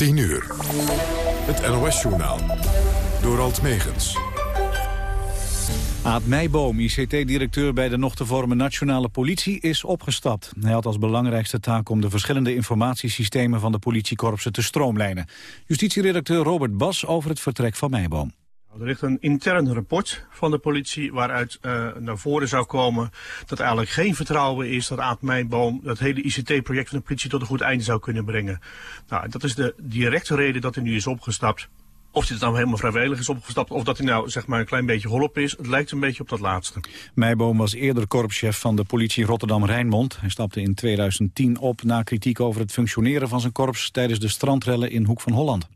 10 uur. Het NOS-journaal. Door Alt Megens. Aad Meijboom, ICT-directeur bij de nog te vormen nationale politie, is opgestapt. Hij had als belangrijkste taak om de verschillende informatiesystemen van de politiekorpsen te stroomlijnen. Justitieredacteur Robert Bas over het vertrek van Meijboom. Er ligt een intern rapport van de politie waaruit uh, naar voren zou komen dat eigenlijk geen vertrouwen is dat Aad Meijboom dat hele ICT-project van de politie tot een goed einde zou kunnen brengen. Nou, dat is de directe reden dat hij nu is opgestapt. Of dit nou helemaal vrijwillig is opgestapt of dat hij nou zeg maar een klein beetje geholpen is, het lijkt een beetje op dat laatste. Meijboom was eerder korpschef van de politie Rotterdam-Rijnmond. Hij stapte in 2010 op na kritiek over het functioneren van zijn korps tijdens de strandrellen in Hoek van Holland.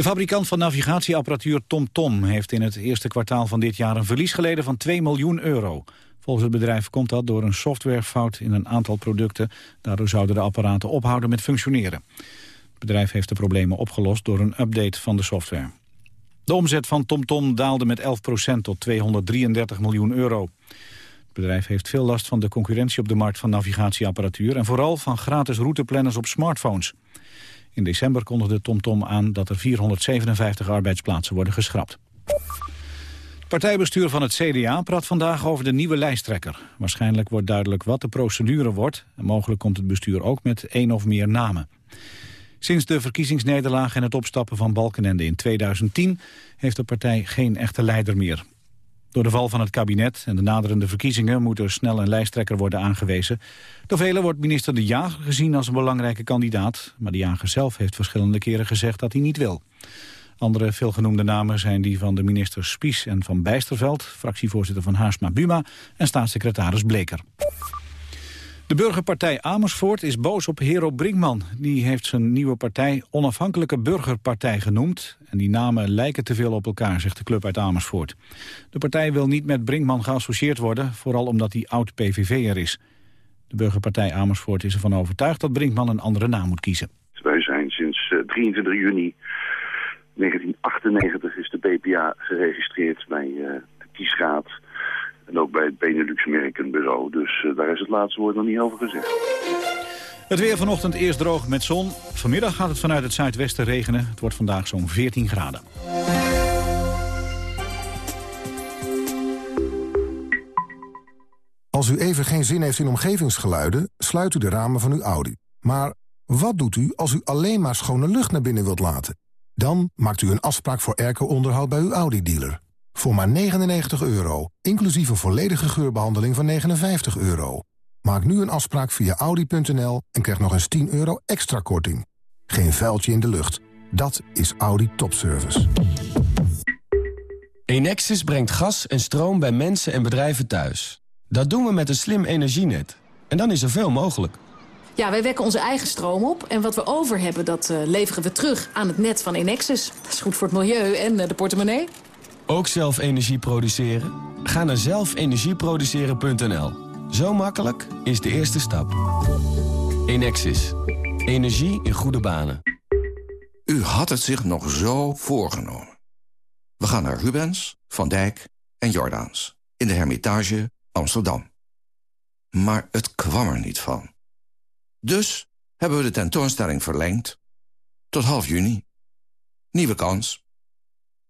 De fabrikant van navigatieapparatuur TomTom heeft in het eerste kwartaal van dit jaar een verlies geleden van 2 miljoen euro. Volgens het bedrijf komt dat door een softwarefout in een aantal producten. Daardoor zouden de apparaten ophouden met functioneren. Het bedrijf heeft de problemen opgelost door een update van de software. De omzet van TomTom daalde met 11% tot 233 miljoen euro. Het bedrijf heeft veel last van de concurrentie op de markt van navigatieapparatuur... en vooral van gratis routeplanners op smartphones. In december kondigde TomTom aan dat er 457 arbeidsplaatsen worden geschrapt. Het partijbestuur van het CDA praat vandaag over de nieuwe lijsttrekker. Waarschijnlijk wordt duidelijk wat de procedure wordt... en mogelijk komt het bestuur ook met één of meer namen. Sinds de verkiezingsnederlaag en het opstappen van Balkenende in 2010... heeft de partij geen echte leider meer. Door de val van het kabinet en de naderende verkiezingen moet er snel een lijsttrekker worden aangewezen. Door velen wordt minister De Jager gezien als een belangrijke kandidaat, maar De Jager zelf heeft verschillende keren gezegd dat hij niet wil. Andere veelgenoemde namen zijn die van de ministers Spies en Van Bijsterveld, fractievoorzitter van Haarsma Buma en staatssecretaris Bleker. De burgerpartij Amersfoort is boos op Hero Brinkman. Die heeft zijn nieuwe partij Onafhankelijke Burgerpartij genoemd. En die namen lijken te veel op elkaar, zegt de club uit Amersfoort. De partij wil niet met Brinkman geassocieerd worden... vooral omdat hij oud-PVV'er is. De burgerpartij Amersfoort is ervan overtuigd dat Brinkman een andere naam moet kiezen. Wij zijn sinds 23 eh, juni 1998 is de BPA geregistreerd bij uh, de kiesraad en ook bij het Benelux Merkenbureau. Dus uh, daar is het laatste woord nog niet over gezegd. Het weer vanochtend eerst droog met zon. Vanmiddag gaat het vanuit het zuidwesten regenen. Het wordt vandaag zo'n 14 graden. Als u even geen zin heeft in omgevingsgeluiden, sluit u de ramen van uw Audi. Maar wat doet u als u alleen maar schone lucht naar binnen wilt laten? Dan maakt u een afspraak voor airco-onderhoud bij uw Audi-dealer. Voor maar 99 euro, inclusief een volledige geurbehandeling van 59 euro. Maak nu een afspraak via Audi.nl en krijg nog eens 10 euro extra korting. Geen vuiltje in de lucht. Dat is Audi Topservice. Enexis brengt gas en stroom bij mensen en bedrijven thuis. Dat doen we met een slim energienet. En dan is er veel mogelijk. Ja, wij wekken onze eigen stroom op. En wat we over hebben, dat uh, leveren we terug aan het net van Enexis. Dat is goed voor het milieu en uh, de portemonnee. Ook zelf energie produceren? Ga naar zelfenergieproduceren.nl. Zo makkelijk is de eerste stap. Enexis. Energie in goede banen. U had het zich nog zo voorgenomen. We gaan naar Rubens, Van Dijk en Jordaans. In de Hermitage Amsterdam. Maar het kwam er niet van. Dus hebben we de tentoonstelling verlengd. Tot half juni. Nieuwe kans.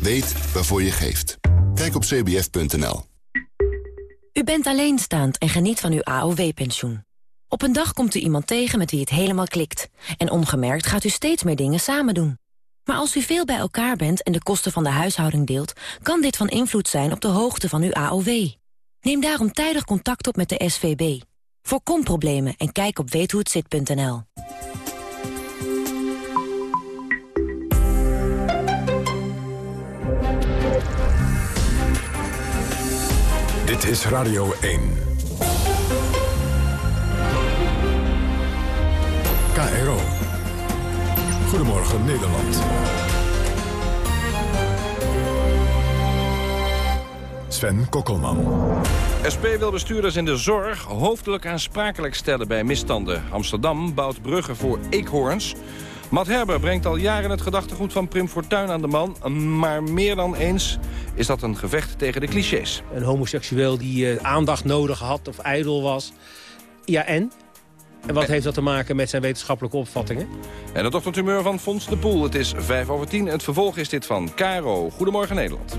Weet waarvoor je geeft. Kijk op cbf.nl. U bent alleenstaand en geniet van uw AOW-pensioen. Op een dag komt u iemand tegen met wie het helemaal klikt. En ongemerkt gaat u steeds meer dingen samen doen. Maar als u veel bij elkaar bent en de kosten van de huishouding deelt... kan dit van invloed zijn op de hoogte van uw AOW. Neem daarom tijdig contact op met de SVB. Voorkom problemen en kijk op weethohetzit.nl. Dit is Radio 1. KRO. Goedemorgen Nederland. Sven Kokkelman. SP wil bestuurders in de zorg hoofdelijk aansprakelijk stellen bij misstanden. Amsterdam bouwt bruggen voor eekhoorns. Matt Herber brengt al jaren het gedachtegoed van Prim Fortuyn aan de man. Maar meer dan eens is dat een gevecht tegen de clichés. Een homoseksueel die uh, aandacht nodig had of ijdel was. Ja, en? En wat heeft dat te maken met zijn wetenschappelijke opvattingen? En het ochtendhumeur van Fons de Poel. Het is 5 over 10. Het vervolg is dit van Caro. Goedemorgen Nederland.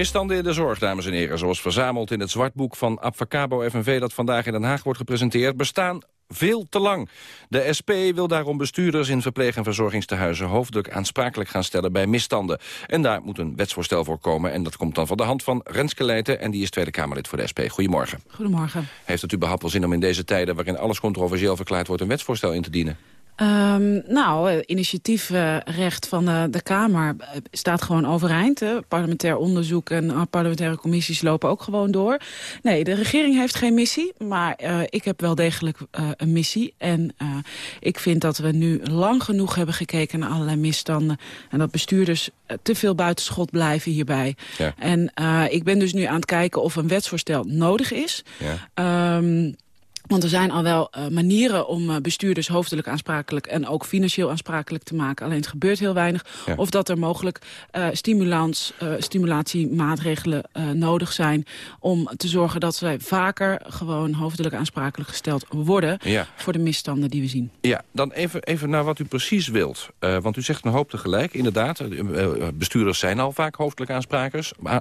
Misstanden in de zorg, dames en heren, zoals verzameld in het zwartboek van Abfacabo FNV... dat vandaag in Den Haag wordt gepresenteerd, bestaan veel te lang. De SP wil daarom bestuurders in verpleeg- en verzorgingstehuizen... hoofdelijk aansprakelijk gaan stellen bij misstanden. En daar moet een wetsvoorstel voor komen. En dat komt dan van de hand van Renske Leijten... en die is Tweede Kamerlid voor de SP. Goedemorgen. Goedemorgen. Heeft het überhaupt wel zin om in deze tijden... waarin alles controversieel verklaard wordt... een wetsvoorstel in te dienen? Um, nou, eh, initiatiefrecht van de, de, Kamer eh, staat gewoon overeind. Hè. Parlementair onderzoek en uh, parlementaire commissies lopen ook gewoon door. Nee, de regering heeft geen missie, maar uh, ik heb wel degelijk uh, een missie. En uh, ik vind dat we nu lang genoeg hebben gekeken naar allerlei misstanden. En dat bestuurders te veel buitenschot blijven hierbij. Ja. En ik ben dus nu aan het kijken of een wetsvoorstel nodig is. Ja. Um, want er zijn al wel uh, manieren om uh, bestuurders hoofdelijk aansprakelijk... en ook financieel aansprakelijk te maken. Alleen het gebeurt heel weinig. Ja. Of dat er mogelijk uh, stimulans, stimulatiemaatregelen nodig zijn... om te zorgen dat zij vaker gewoon hoofdelijk aansprakelijk gesteld worden... Ja. voor de misstanden die we zien. Ja, dan even, even naar wat u precies wilt. want u zegt een hoop tegelijk. Inderdaad, bestuurders zijn al vaak hoofdelijk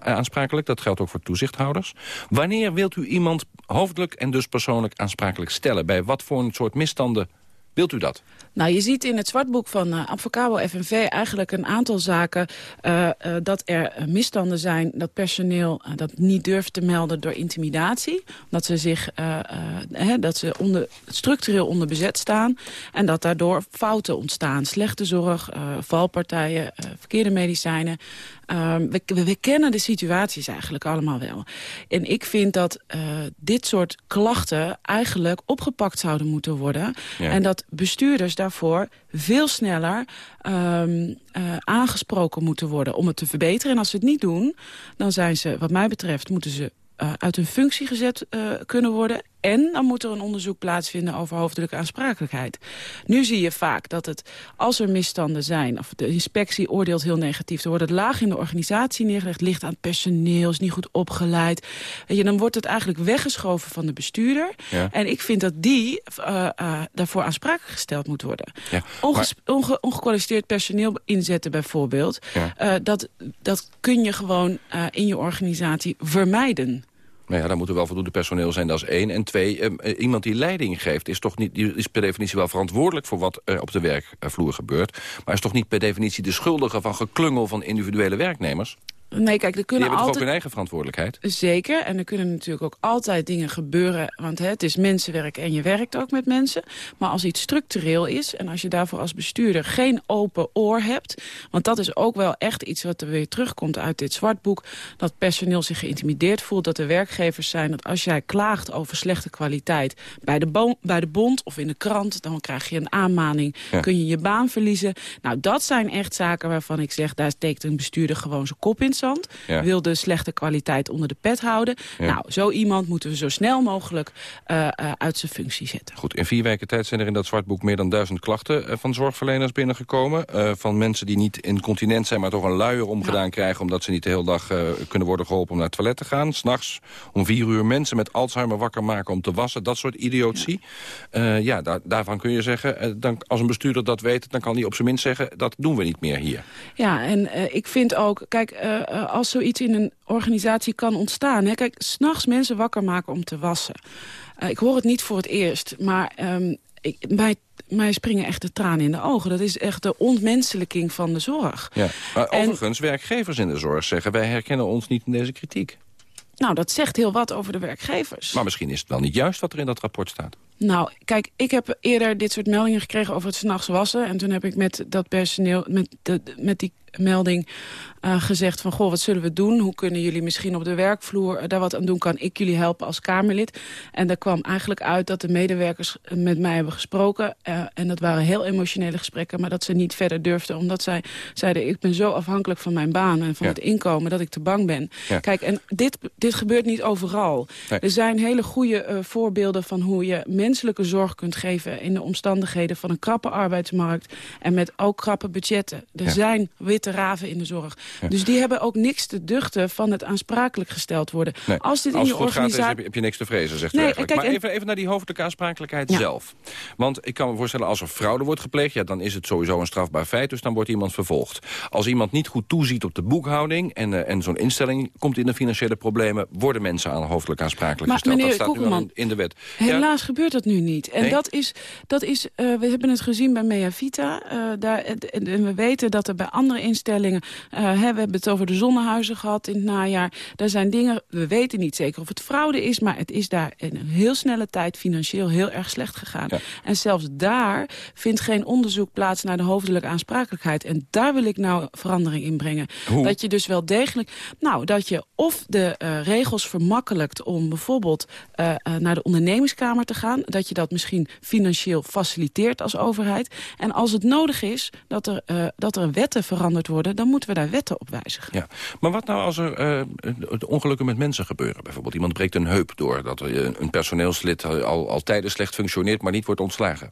aansprakelijk. Dat geldt ook voor toezichthouders. Wanneer wilt u iemand hoofdelijk en dus persoonlijk aansprakelijk aansprakelijk stellen? Bij wat voor een soort misstanden wilt u dat? Nou, je ziet in het zwartboek van uh, Advocabo FNV eigenlijk een aantal zaken... Uh, uh, dat er misstanden zijn dat personeel dat niet durft te melden door intimidatie. Dat ze, zich, hè, dat ze onder, structureel onder bezet staan. En dat daardoor fouten ontstaan. Slechte zorg, valpartijen, verkeerde medicijnen. Um, we, we, we, kennen de situaties eigenlijk allemaal wel. En ik vind dat dit soort klachten eigenlijk opgepakt zouden moeten worden. Ja. En dat bestuurders daarvoor veel sneller um, uh, aangesproken moeten worden om het te verbeteren. En als ze het niet doen, dan zijn ze, wat mij betreft, moeten ze uh, uit hun functie gezet uh, kunnen worden. En dan moet er een onderzoek plaatsvinden over hoofdelijke aansprakelijkheid. Nu zie je vaak dat het, als er misstanden zijn... of de inspectie oordeelt heel negatief... dan wordt het laag in de organisatie neergelegd... ligt aan het personeel, is niet goed opgeleid. Weet je, dan wordt het eigenlijk weggeschoven van de bestuurder. Ja. En ik vind dat die uh, uh, daarvoor aansprakelijk gesteld moet worden. Ja, Onges maar... onge ongekwalificeerd personeel inzetten bijvoorbeeld... Ja. Uh, dat, dat kun je gewoon in je organisatie vermijden. Nou ja, dan moet er wel voldoende personeel zijn, dat is één. En twee, uh, iemand die leiding geeft is, toch niet, die is per definitie wel verantwoordelijk... voor wat er op de werkvloer gebeurt. Maar is toch niet per definitie de schuldige van geklungel van individuele werknemers? Nee, kijk, er kunnen Die hebben altijd... toch ook hun eigen verantwoordelijkheid? Zeker, en er kunnen natuurlijk ook altijd dingen gebeuren. Want hè, het is mensenwerk en je werkt ook met mensen. Maar als iets structureel is en als je daarvoor als bestuurder geen open oor hebt... want dat is ook wel echt iets wat er weer terugkomt uit dit zwartboek... dat personeel zich geïntimideerd voelt, dat er werkgevers zijn... dat als jij klaagt over slechte kwaliteit bij de, bij de bond of in de krant... dan krijg je een aanmaning, ja. kun je je baan verliezen. Nou, dat zijn echt zaken waarvan ik zeg... daar steekt een bestuurder gewoon zijn kop in ja. wil de slechte kwaliteit onder de pet houden. Ja. Nou, zo iemand moeten we zo snel mogelijk uh, uh, uit zijn functie zetten. Goed, in vier weken tijd zijn er in dat zwartboek meer dan duizend klachten uh, van zorgverleners binnengekomen. van mensen die niet incontinent zijn, maar toch een luier omgedaan ja. krijgen... omdat ze niet de hele dag kunnen worden geholpen om naar het toilet te gaan. S'nachts om vier uur mensen met Alzheimer wakker maken om te wassen. Dat soort idiotie. Ja, ja daar, daarvan kun je zeggen, dan, als een bestuurder dat weet... dan kan hij op zijn minst zeggen, dat doen we niet meer hier. Ja, en ik vind ook, kijk uh, als zoiets in een organisatie kan ontstaan. Hè? Kijk, s'nachts mensen wakker maken om te wassen. Uh, ik hoor het niet voor het eerst, maar um, ik, mij, mij springen echt de tranen in de ogen. Dat is echt de ontmenselijking van de zorg. Ja. Maar en, overigens, werkgevers in de zorg zeggen... wij herkennen ons niet in deze kritiek. Nou, dat zegt heel wat over de werkgevers. Maar misschien is het wel niet juist wat er in dat rapport staat. Nou, kijk, ik heb eerder dit soort meldingen gekregen over het s'nachts wassen. En toen heb ik met dat personeel, met, de, met die melding uh, gezegd van... goh, wat zullen we doen? Hoe kunnen jullie misschien op de werkvloer daar wat aan doen? Kan ik jullie helpen als Kamerlid? En daar kwam eigenlijk uit dat de medewerkers met mij hebben gesproken. Uh, en dat waren heel emotionele gesprekken, maar dat ze niet verder durfden. Omdat zij zeiden, ik ben zo afhankelijk van mijn baan en van ja. het inkomen... dat ik te bang ben. Ja. Kijk, en dit, dit gebeurt niet overal. Nee. Er zijn hele goede uh, voorbeelden van hoe je menselijke zorg kunt geven... in de omstandigheden van een krappe arbeidsmarkt... en met ook krappe budgetten. Er ja. zijn witte raven in de zorg. Ja. Dus die hebben ook niks te duchten van het aansprakelijk gesteld worden. Nee. Als dit Als in je organisatie... heb, je, heb je niks te vrezen, zegt Nee, u eigenlijk. kijk, maar en- even, even naar die hoofdelijke aansprakelijkheid Ja. zelf. Want ik kan me voorstellen, als er fraude wordt gepleegd... Ja, dan is het sowieso een strafbaar feit, dus dan wordt iemand vervolgd. Als iemand niet goed toeziet op de boekhouding... en, eh, en zo'n instelling komt in de financiële problemen... worden mensen aan hoofdelijk aansprakelijk Maar gesteld. meneer dat staat nu al Koekelman, in, de wet. Helaas gebeurt dat nu niet. En Nee? dat is, dat is uh, we hebben het gezien bij Mea Vita. Uh, daar, en, en we weten dat er bij andere instellingen... Uh, hè, we hebben het over de zonnehuizen gehad in het najaar. Daar zijn dingen, we weten niet zeker of het fraude is... maar het is daar in een heel snelle tijd financieel heel erg slecht gegaan. Ja. En zelfs daar vindt geen onderzoek plaats naar de hoofdelijke aansprakelijkheid. En daar wil ik nou verandering in brengen. Hoe? Dat je dus wel degelijk... Nou, dat je of de uh, regels vermakkelijkt om bijvoorbeeld uh, uh, naar de ondernemingskamer te gaan. Dat je dat misschien financieel faciliteert als overheid. En als het nodig is dat er, uh, dat er wetten worden... dan moeten we daar wetten op wijzigen. Ja. Maar wat nou als er uh, ongelukken met mensen gebeuren? Bijvoorbeeld iemand breekt een heup door... dat er een personeelslid al, al tijden slecht functioneert... maar niet wordt ontslagen.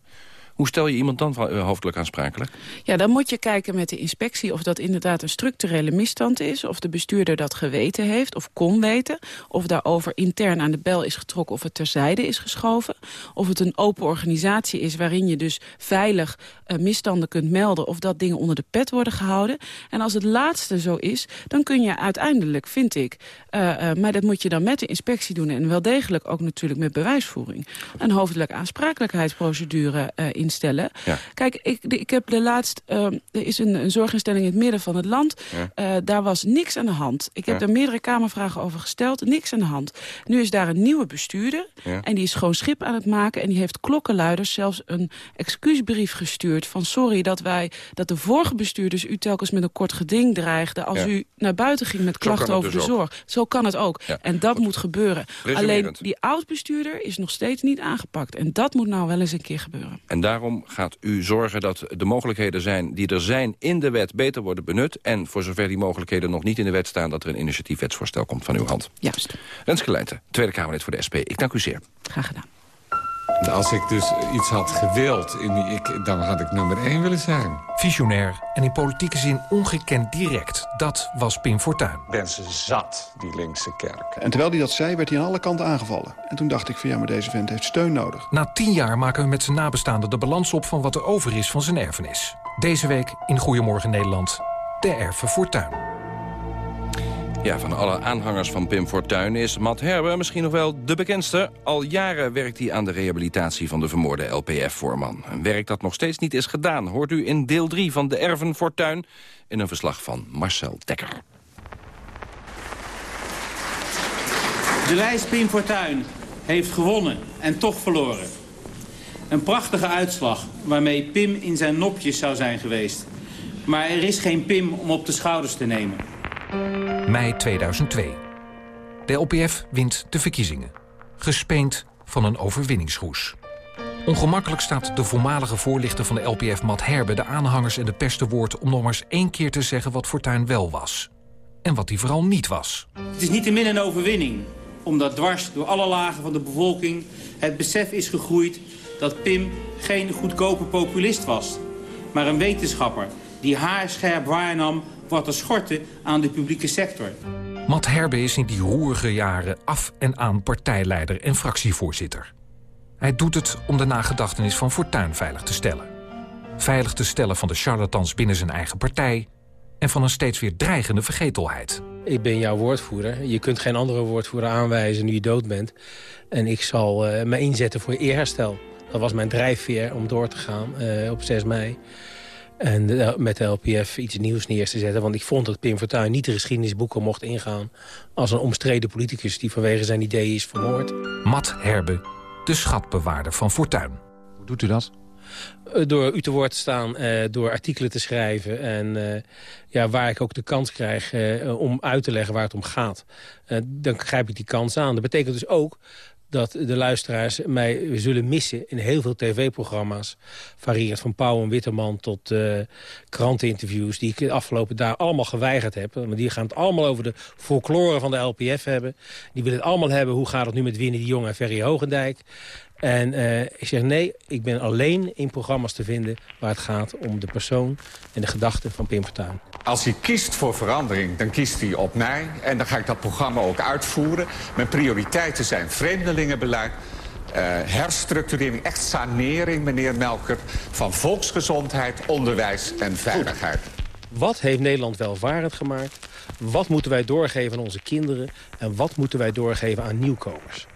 Hoe stel je iemand dan uh, hoofdelijk aansprakelijk? Ja, dan moet je kijken met de inspectie of dat inderdaad een structurele misstand is. Of de bestuurder dat geweten heeft of kon weten. Of daarover intern aan de bel is getrokken of het terzijde is geschoven. Of het een open organisatie is waarin je dus veilig uh, misstanden kunt melden. Of dat dingen onder de pet worden gehouden. En als het laatste zo is, dan kun je uiteindelijk, vind ik... Uh, maar dat moet je dan met de inspectie doen. En wel degelijk ook natuurlijk met bewijsvoering. Een hoofdelijke aansprakelijkheidsprocedure uh, instellen. Ja. Kijk, ik, ik heb de laatst... Uh, er is een, een zorginstelling in het midden van het land. Ja. Uh, daar was niks aan de hand. Ik heb daar meerdere kamervragen over gesteld. Niks aan de hand. Nu is daar een nieuwe bestuurder. En die is gewoon schip aan het maken. En die heeft klokkenluiders zelfs een excuusbrief gestuurd. Van sorry dat wij... dat de vorige bestuurders u telkens met een kort geding dreigden... als u naar buiten ging met klachten over dus de ook. zorg. Zo kan het ook. En dat moet gebeuren. Alleen die oud-bestuurder is nog steeds niet aangepakt. En dat moet nou wel eens een keer gebeuren. En daarom gaat u zorgen dat de mogelijkheden zijn die er zijn in de wet beter worden benut. En voor zover die mogelijkheden nog niet in de wet staan... dat er een initiatiefwetsvoorstel komt van uw hand. Juist. Renske Leijten, Tweede Kamerlid voor de SP. Ik dank u zeer. Graag gedaan. Als ik dus iets had gewild, ik, dan had ik nummer 1 willen zijn. Visionair en in politieke zin ongekend direct. Dat was Pim Fortuyn. Mensen zat, die linkse kerk. En terwijl hij dat zei, werd hij aan alle kanten aangevallen. En toen dacht ik van ja, maar deze vent heeft steun nodig. Na tien jaar maken we met zijn nabestaanden de balans op... van wat er over is van zijn erfenis. Deze week in Goedemorgen Nederland, de erfen Fortuyn. Ja, van alle aanhangers van Pim Fortuyn is Matt Herber misschien nog wel de bekendste. Al jaren werkt hij aan de rehabilitatie van de vermoorde LPF-voorman. Een werk dat nog steeds niet is gedaan, hoort u in deel 3 van De Erven Fortuyn... in een verslag van Marcel Dekker. De lijst Pim Fortuyn heeft gewonnen en toch verloren. Een prachtige uitslag waarmee Pim in zijn nopjes zou zijn geweest. Maar er is geen Pim om op de schouders te nemen. Mei 2002. De LPF wint de verkiezingen. Gespeend van een overwinningsroes. Ongemakkelijk staat de voormalige voorlichter van de LPF, Matt Herbe... de aanhangers en de pers te woord om nog maar eens één keer te zeggen... wat Fortuyn wel was. En wat hij vooral niet was. Het is niettemin een overwinning. Omdat dwars door alle lagen van de bevolking het besef is gegroeid... dat Pim geen goedkope populist was. Maar een wetenschapper die haarscherp waarnam wat er schortte aan de publieke sector. Matt Herbe is in die roerige jaren af en aan partijleider en fractievoorzitter. Hij doet het om de nagedachtenis van Fortuyn veilig te stellen. Veilig te stellen van de charlatans binnen zijn eigen partij... en van een steeds weer dreigende vergetelheid. Ik ben jouw woordvoerder. Je kunt geen andere woordvoerder aanwijzen nu je dood bent. En ik zal uh, me inzetten voor eerherstel. Dat was mijn drijfveer om door te gaan uh, op 6 mei. En de, met de LPF iets nieuws neer te zetten. Want ik vond dat Pim Fortuyn niet de geschiedenisboeken mocht ingaan... als een omstreden politicus die vanwege zijn ideeën is vermoord. Matt Herbe, de schatbewaarder van Fortuyn. Hoe doet u dat? Eh, door u te woord te staan, door artikelen te schrijven... en ja, waar ik ook de kans krijg om uit te leggen waar het om gaat. dan grijp ik die kans aan. Dat betekent dus ook dat de luisteraars mij zullen missen in heel veel tv-programma's. Varieert van Pauw en Witteman tot uh, kranteninterviews... die ik de afgelopen dagen allemaal geweigerd heb. Maar die gaan het allemaal over de folklore van de LPF hebben. Die willen het allemaal hebben, hoe gaat het nu met Winnie de Jong en Ferry Hogendijk. En uh, ik zeg nee, ik ben alleen in programma's te vinden... waar het gaat om de persoon en de gedachten van Pim Fortuyn. Als hij kiest voor verandering, dan kiest hij op mij. En dan ga ik dat programma ook uitvoeren. Mijn prioriteiten zijn vreemdelingenbeleid... Uh, herstructurering, echt sanering, meneer Melker... van volksgezondheid, onderwijs en veiligheid. Wat heeft Nederland welvarend gemaakt? Wat moeten wij doorgeven aan onze kinderen? En wat moeten wij doorgeven aan nieuwkomers?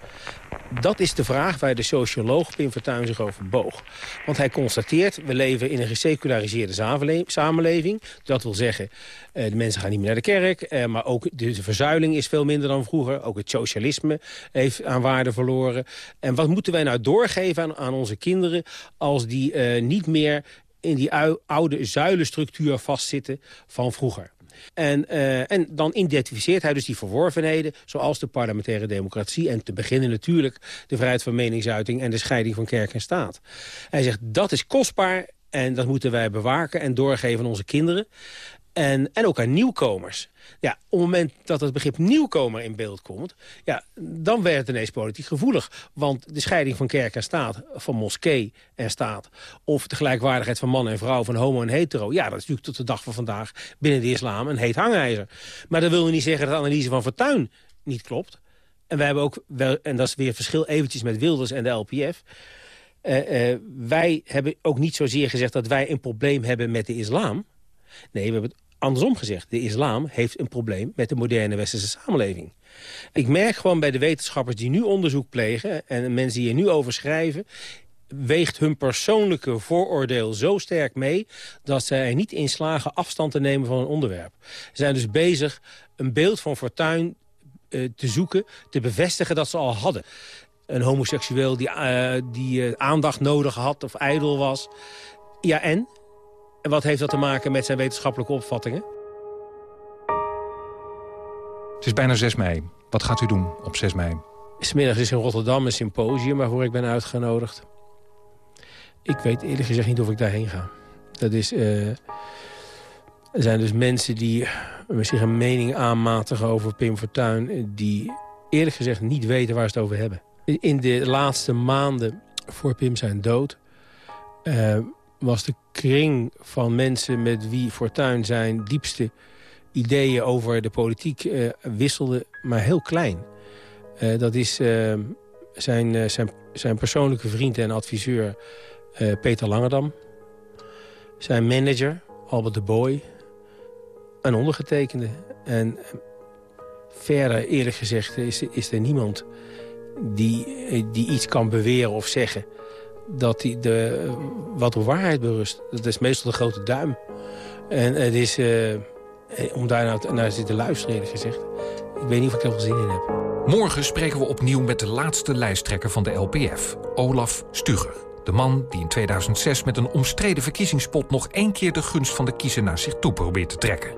Dat is de vraag waar de socioloog Pim Fortuyn zich over boog. Want hij constateert, we leven in een geseculariseerde samenleving. Dat wil zeggen, eh, de mensen gaan niet meer naar de kerk. Eh, maar ook de verzuiling is veel minder dan vroeger. Ook het socialisme heeft aan waarde verloren. En wat moeten wij nou doorgeven aan, onze kinderen... als die uh, niet meer in die oude zuilenstructuur vastzitten van vroeger. En, uh, en dan identificeert hij dus die verworvenheden... zoals de parlementaire democratie... en te beginnen natuurlijk de vrijheid van meningsuiting... en de scheiding van kerk en staat. Hij zegt, dat is kostbaar en dat moeten wij bewaken en doorgeven aan onze kinderen. En, en ook aan nieuwkomers. Ja, op het moment dat het begrip nieuwkomer in beeld komt... Ja, dan werd het ineens politiek gevoelig. Want de scheiding van kerk en staat, van moskee en staat... of de gelijkwaardigheid van man en vrouw, van homo en hetero... ja, dat is natuurlijk tot de dag van vandaag binnen de islam een heet hangijzer. Maar dat wil niet zeggen dat de analyse van Fortuyn niet klopt. En wij hebben ook, wel, en dat is weer verschil eventjes met Wilders en de LPF... Uh, uh, wij hebben ook niet zozeer gezegd dat wij een probleem hebben met de islam. Nee, we hebben andersom gezegd, de islam heeft een probleem met de moderne westerse samenleving. Ik merk gewoon bij de wetenschappers die nu onderzoek plegen... en mensen die er nu over schrijven weegt hun persoonlijke vooroordeel zo sterk mee... dat zij er niet in slagen afstand te nemen van een onderwerp. Ze zijn dus bezig een beeld van fortuin uh, te zoeken... te bevestigen dat ze al hadden. Een homoseksueel die, uh, die uh, aandacht nodig had of ijdel was. Ja, en? En wat heeft dat te maken met zijn wetenschappelijke opvattingen? Het is bijna 6 mei. Wat gaat u doen op 6 mei? Smiddags is in Rotterdam een symposium waarvoor ik ben uitgenodigd. Ik weet eerlijk gezegd niet of ik daarheen ga. Dat is, uh, er zijn dus mensen die zich een mening aanmatigen over Pim Fortuyn... die eerlijk gezegd niet weten waar ze het over hebben. In de laatste maanden voor Pim zijn dood... Uh, was de kring van mensen met wie Fortuyn zijn diepste ideeën over de politiek uh, wisselde, maar heel klein. Uh, dat is uh, zijn, zijn, zijn persoonlijke vriend en adviseur Peter Langerdam. Zijn manager Albert de Boy. Een ondergetekende. En verder, eerlijk gezegd, is, is er niemand die, die iets kan beweren of zeggen dat die de, wat op waarheid berust. Dat is meestal de grote duim. En het is, uh, om daar naar, naar zitten luisteren eerlijk gezegd... ik weet niet of ik er wel zin in heb. Morgen spreken we opnieuw met de laatste lijsttrekker van de LPF, Olaf Stuger. De man die in 2006 met een omstreden verkiezingspot... nog één keer de gunst van de kiezer naar zich toe probeert te trekken.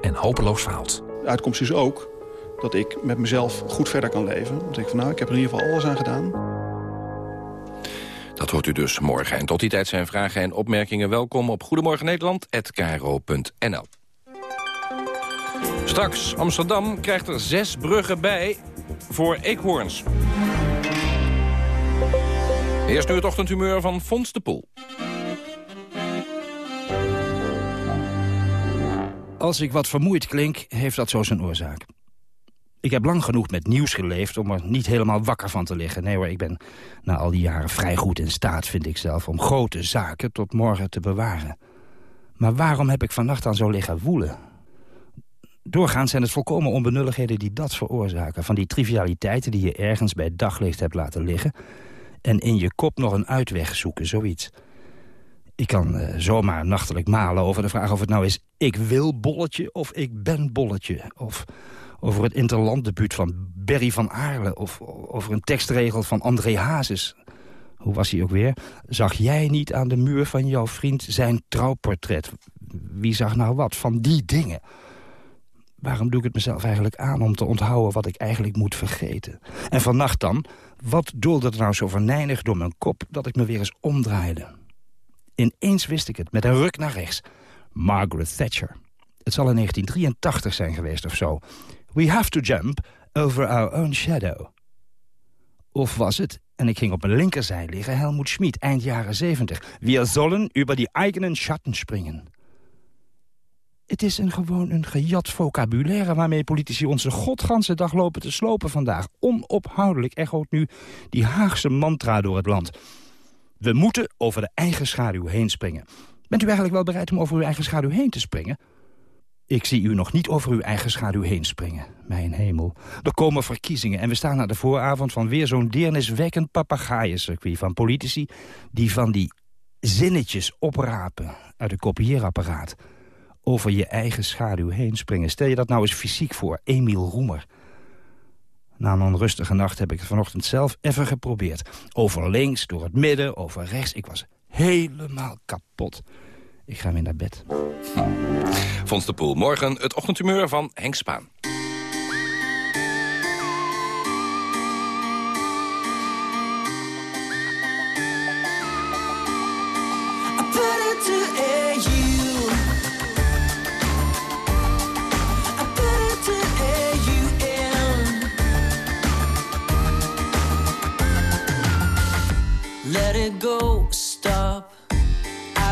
En hopeloos faalt. De uitkomst is ook dat ik met mezelf goed verder kan leven. Dan denk ik van nou, ik heb er in ieder geval alles aan gedaan. Dat hoort u dus morgen. En tot die tijd zijn vragen en opmerkingen welkom op Goedemorgen Nederland@kro.nl. Straks, Amsterdam krijgt er zes bruggen bij voor eekhoorns. Eerst nu het ochtendhumeur van Fons de Poel. Als ik wat vermoeid klink, heeft dat zo zijn oorzaak. Ik heb lang genoeg met nieuws geleefd om er niet helemaal wakker van te liggen. Nee hoor, ik ben na al die jaren vrij goed in staat, vind ik zelf... om grote zaken tot morgen te bewaren. Maar waarom heb ik vannacht aan zo liggen woelen? Doorgaans zijn het volkomen onbenulligheden die dat veroorzaken. Van die trivialiteiten die je ergens bij daglicht hebt laten liggen... en in je kop nog een uitweg zoeken, zoiets. Ik kan uh, zomaar nachtelijk malen over de vraag of het nou is... ik wil bolletje of ik ben bolletje. Of over het interlanddebuut van Berry van Aarle... of over een tekstregel van André Hazes. hoe was hij ook weer? Zag jij niet aan de muur van jouw vriend zijn trouwportret? Wie zag nou wat van die dingen? Waarom doe ik het mezelf eigenlijk aan om te onthouden wat ik eigenlijk moet vergeten? En vannacht dan, wat doelde er nou zo verneinig door mijn kop dat ik me weer eens omdraaide? Ineens wist ik het, met een ruk naar rechts. Margaret Thatcher. Het zal in 1983 zijn geweest of zo. We have to jump over our own shadow. Of was het, en ik ging op mijn linkerzij liggen, Helmoet Schmid, eind jaren 70. Wir sollen über die eigenen Schatten springen. Het is een gewoon een gejat vocabulaire waarmee politici onze godganse dag lopen te slopen vandaag. Onophoudelijk echoot nu die Haagse mantra door het land. We moeten over de eigen schaduw heen springen. Bent u eigenlijk wel bereid om over uw eigen schaduw heen te springen? Ik zie u nog niet over uw eigen schaduw heen springen. Mijn hemel. Er komen verkiezingen en we staan naar de vooravond van weer zo'n deerniswekkend papegaaiencircuit van politici die van die zinnetjes oprapen uit een kopieerapparaat. Over je eigen schaduw heen springen. Stel je dat nou eens fysiek voor, Emiel Roemer. Na een onrustige nacht heb ik het vanochtend zelf even geprobeerd. Over links, door het midden, over rechts. Ik was helemaal kapot. Ik ga weer naar bed. Hm. Fons de Poel, morgen het ochtendhumeur van Henk Spaan. Let it go, stop.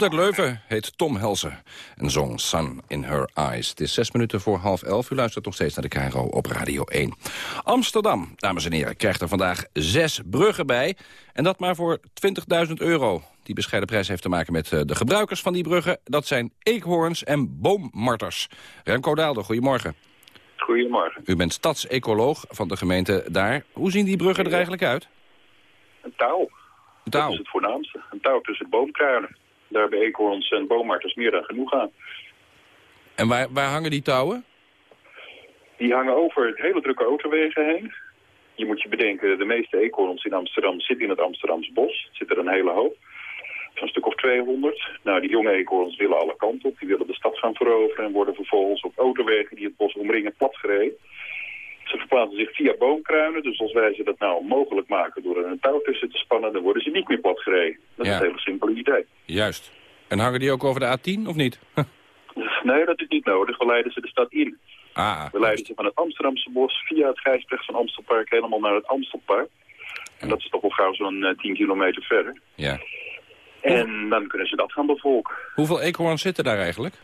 Komt uit Leuven, heet Tom Helsen en zong Sun in Her Eyes. Het is zes minuten voor half elf. U luistert nog steeds naar de KRO op Radio 1. Amsterdam, dames en heren, krijgt er vandaag zes bruggen bij. En dat maar voor 20.000 euro. Die bescheiden prijs heeft te maken met eh, de gebruikers van die bruggen. Dat zijn eekhoorns en boommarters. Remco Daalder, goedemorgen. Goedemorgen. U bent stadsecoloog van de gemeente daar. Hoe zien die bruggen er eigenlijk uit? Een touw. Een touw? Dat is het voornaamste. Een touw tussen boomkruinen. Daar hebben eekhoorns en boommarters meer dan genoeg aan. En waar, waar hangen die touwen? Die hangen over hele drukke autowegen heen. Je moet je bedenken, de meeste eekhoorns in Amsterdam zitten in het Amsterdamse bos. Er zitten er een hele hoop. Zo'n stuk of 200. Nou, die jonge eekhoorns willen alle kanten op. Die willen de stad gaan veroveren en worden vervolgens op autowegen die het bos omringen platgereden. Ze verplaatsen zich via boomkruinen. Dus als wij ze dat nou mogelijk maken door er een touw tussen te spannen... dan worden ze niet meer platgereden. Dat Ja. is een hele simpele idee. Juist. En hangen die ook over de A10 of niet? Nee, dat is niet nodig. We leiden ze de stad in. Ah, We leiden ze van het Amsterdamse bos via het Gijsbrecht van Amstelpark helemaal naar het Amstelpark. En dat is toch wel gauw zo'n eh, 10 kilometer verder. ja. En dan kunnen ze dat gaan bevolken. Hoeveel eekhoorns zitten daar eigenlijk?